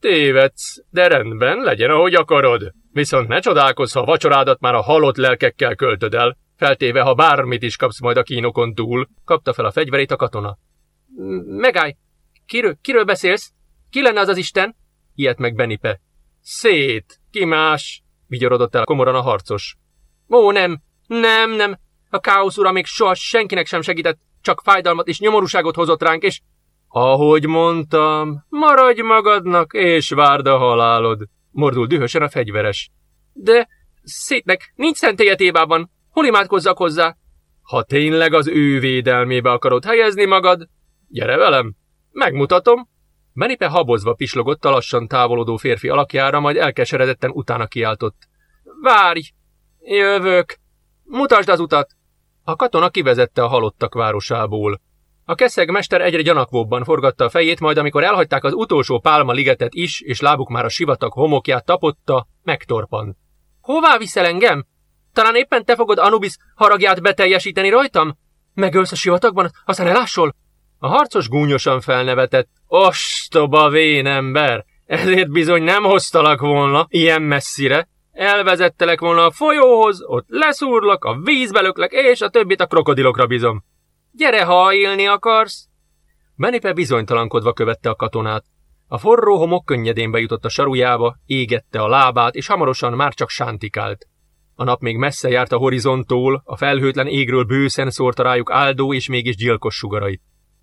S1: Tévedsz, de rendben, legyen, ahogy akarod. Viszont ne csodálkozz, ha a vacsorádat már a halott lelkekkel költöd el, feltéve, ha bármit is kapsz majd a kínokon túl, kapta fel a fegyverét a katona.
S2: Megállj! Kiről, kiről beszélsz? Ki lenne az az Isten?
S1: Ilyet meg Benipe. Szét! Ki más? Vigyorodott el komoran a harcos.
S2: Ó, nem! Nem, nem! A káosz ura még soha senkinek sem segített, csak fájdalmat és nyomorúságot hozott ránk, és...
S1: Ahogy mondtam, maradj magadnak, és várd a halálod, mordul dühösen a fegyveres.
S2: De szétnek nincs szentélyet ébában, hol imádkozzak hozzá?
S1: Ha tényleg az ő védelmébe akarod helyezni magad, gyere velem, megmutatom. Menipe habozva pislogott a lassan távolodó férfi alakjára, majd elkeseredetten utána kiáltott.
S2: Várj! Jövök! Mutasd az utat!
S1: A katona kivezette a halottak városából. A keszeg mester egyre gyanakvóbban forgatta a fejét, majd amikor elhagyták az utolsó pálma ligetet is, és lábuk már a sivatag homokját tapotta, megtorpant.
S2: Hová viszel engem? Talán éppen te fogod Anubis haragját beteljesíteni rajtam? Megölsz a sivatagban, aztán elássol?
S1: A harcos gúnyosan felnevetett. Ostoba vén ember! Ezért bizony nem hoztalak volna ilyen messzire. Elvezettelek volna a folyóhoz, ott leszúrlak, a vízbe löklek, és a többit a krokodilokra bizom.
S2: Gyere, ha élni akarsz!
S1: Menipe bizonytalankodva követte a katonát. A forró homok könnyedén bejutott a sarujába, égette a lábát, és hamarosan már csak sántikált. A nap még messze járt a horizonttól, a felhőtlen égről bőszen szórta rájuk áldó és mégis gyilkos sugarait.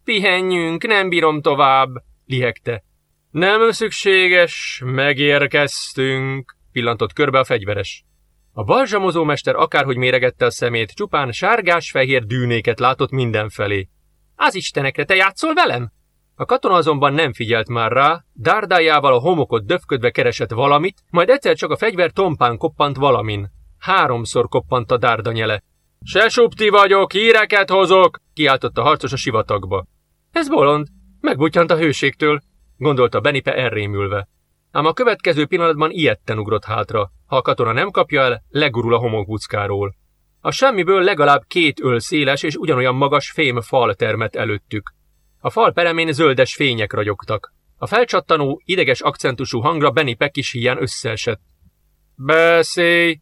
S2: Pihenjünk, nem bírom tovább, lihegte.
S1: Nem szükséges, megérkeztünk, pillantott körbe a fegyveres. A balzsamozó mester akárhogy méregette a szemét, csupán sárgás-fehér dűnéket látott mindenfelé.
S2: Az istenekre, te játszol velem?
S1: A katona azonban nem figyelt már rá, dárdájával a homokot döfködve keresett valamit, majd egyszer csak a fegyver tompán koppant valamin. Háromszor koppant a dárda nyele. Se subti vagyok, híreket hozok, kiáltott a harcos a sivatagba. Ez bolond, megbutjant a hőségtől, gondolta Benipe elrémülve. Ám a következő pillanatban ilyetten ugrott hátra. Ha a katona nem kapja el, legurul a homokbuckáról. A semmiből legalább két öl széles és ugyanolyan magas fém fal termett előttük. A fal peremén zöldes fények ragyogtak. A felcsattanó, ideges akcentusú hangra Benny Peck is hiány összeesett. Beszélj!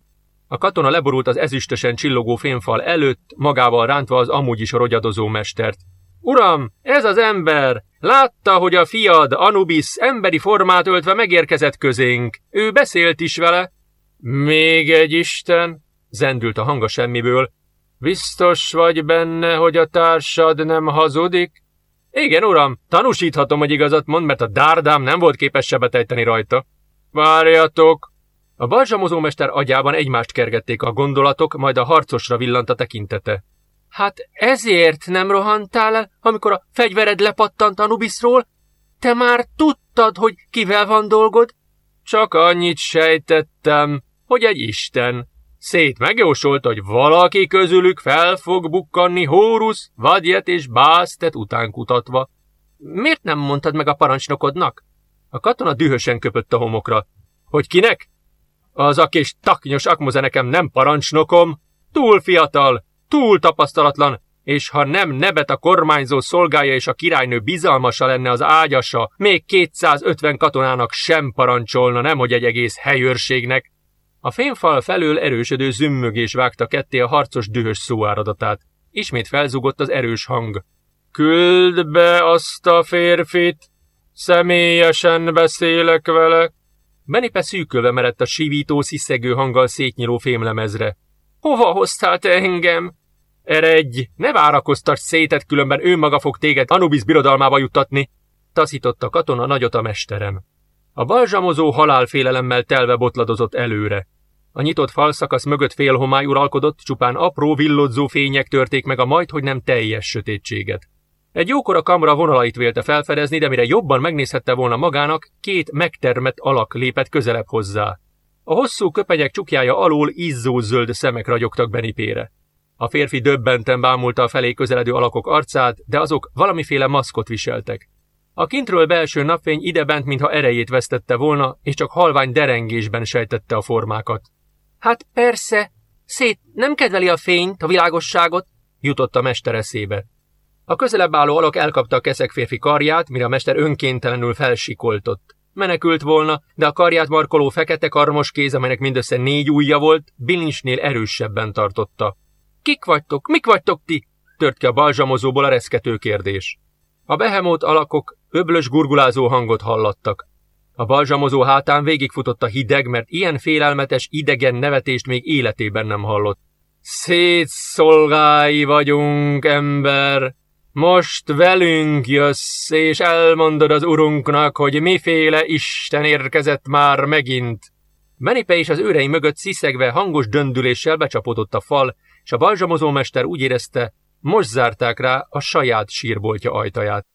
S1: A katona leborult az ezüstösen csillogó fémfal előtt, magával rántva az amúgy is rogyadozó mestert. Uram, ez az ember! Látta, hogy a fiad, Anubis, emberi formát öltve megérkezett közénk. Ő beszélt is vele. Még egy isten, zendült a hanga semmiből. Biztos vagy benne, hogy a társad nem hazudik? Igen, uram, tanúsíthatom, hogy igazat mond, mert a dárdám nem volt képes sebetejteni rajta. Várjatok! A balzsamozómester agyában egymást kergették a gondolatok, majd a harcosra villant a tekintete.
S2: Hát ezért nem rohantál el, amikor a fegyvered lepattant Anubisról? Te már tudtad, hogy kivel van dolgod?
S1: Csak annyit sejtettem, hogy egy isten. Szét megjósolt, hogy valaki közülük fel fog bukkanni Hórusz, Vadjet és Báztet utánkutatva.
S2: Miért nem mondtad meg a parancsnokodnak?
S1: A katona dühösen köpött a homokra. Hogy kinek? Az a kis taknyos akmoze nekem nem parancsnokom. Túl fiatal, túl tapasztalatlan, és ha nem nebet a kormányzó szolgája és a királynő bizalmasa lenne az ágyasa, még 250 katonának sem parancsolna, nemhogy egy egész helyőrségnek. A fényfal felől erősödő zümmögés vágta ketté a harcos dühös szóáradatát. Ismét felzugott az erős hang. Küld be azt a férfit! Személyesen beszélek vele! Benipe szűkölve merett a sivító, sziszegő hanggal szétnyíló fémlemezre. Hova hoztál te engem? Eredj, ne várakoztas szétet, különben ő maga fog téged Anubis birodalmába juttatni, taszította a katona nagyot a mesterem. A balzsamozó halálfélelemmel telve botladozott előre. A nyitott falszakasz mögött félhomály uralkodott, csupán apró villodzó fények törték meg a majd, hogy nem teljes sötétséget. Egy jókora kamra vonalait vélte felfedezni, de mire jobban megnézhette volna magának, két megtermett alak lépett közelebb hozzá. A hosszú köpenyek csukjája alól izzó zöld szemek ragyogtak Benipére. A férfi döbbenten bámulta a felé közeledő alakok arcát, de azok valamiféle maszkot viseltek. A kintről belső napfény idebent, mintha erejét vesztette volna, és csak halvány derengésben sejtette a formákat.
S2: Hát persze, szét nem kedveli a fényt, a világosságot, jutott a mester eszébe.
S1: A közelebb álló alak elkapta a keszek férfi karját, mire a mester önkéntelenül felsikoltott. Menekült volna, de a karját markoló fekete karmos kéz, amelynek mindössze négy ujja volt, bilincsnél erősebben tartotta.
S2: Kik vagytok? Mik vagytok ti?
S1: tört ki a balzsamozóból a reszkető kérdés. A behemót alakok öblös gurgulázó hangot hallattak. A balzsamozó hátán végigfutott a hideg, mert ilyen félelmetes, idegen nevetést még életében nem hallott. Szétszolgái vagyunk, ember! Most velünk jössz, és elmondod az urunknak, hogy miféle Isten érkezett már megint. Menipe és az őrei mögött sziszegve hangos döndüléssel becsapódott a fal, és a balzsamozómester úgy érezte, most zárták rá a saját sírboltja ajtaját.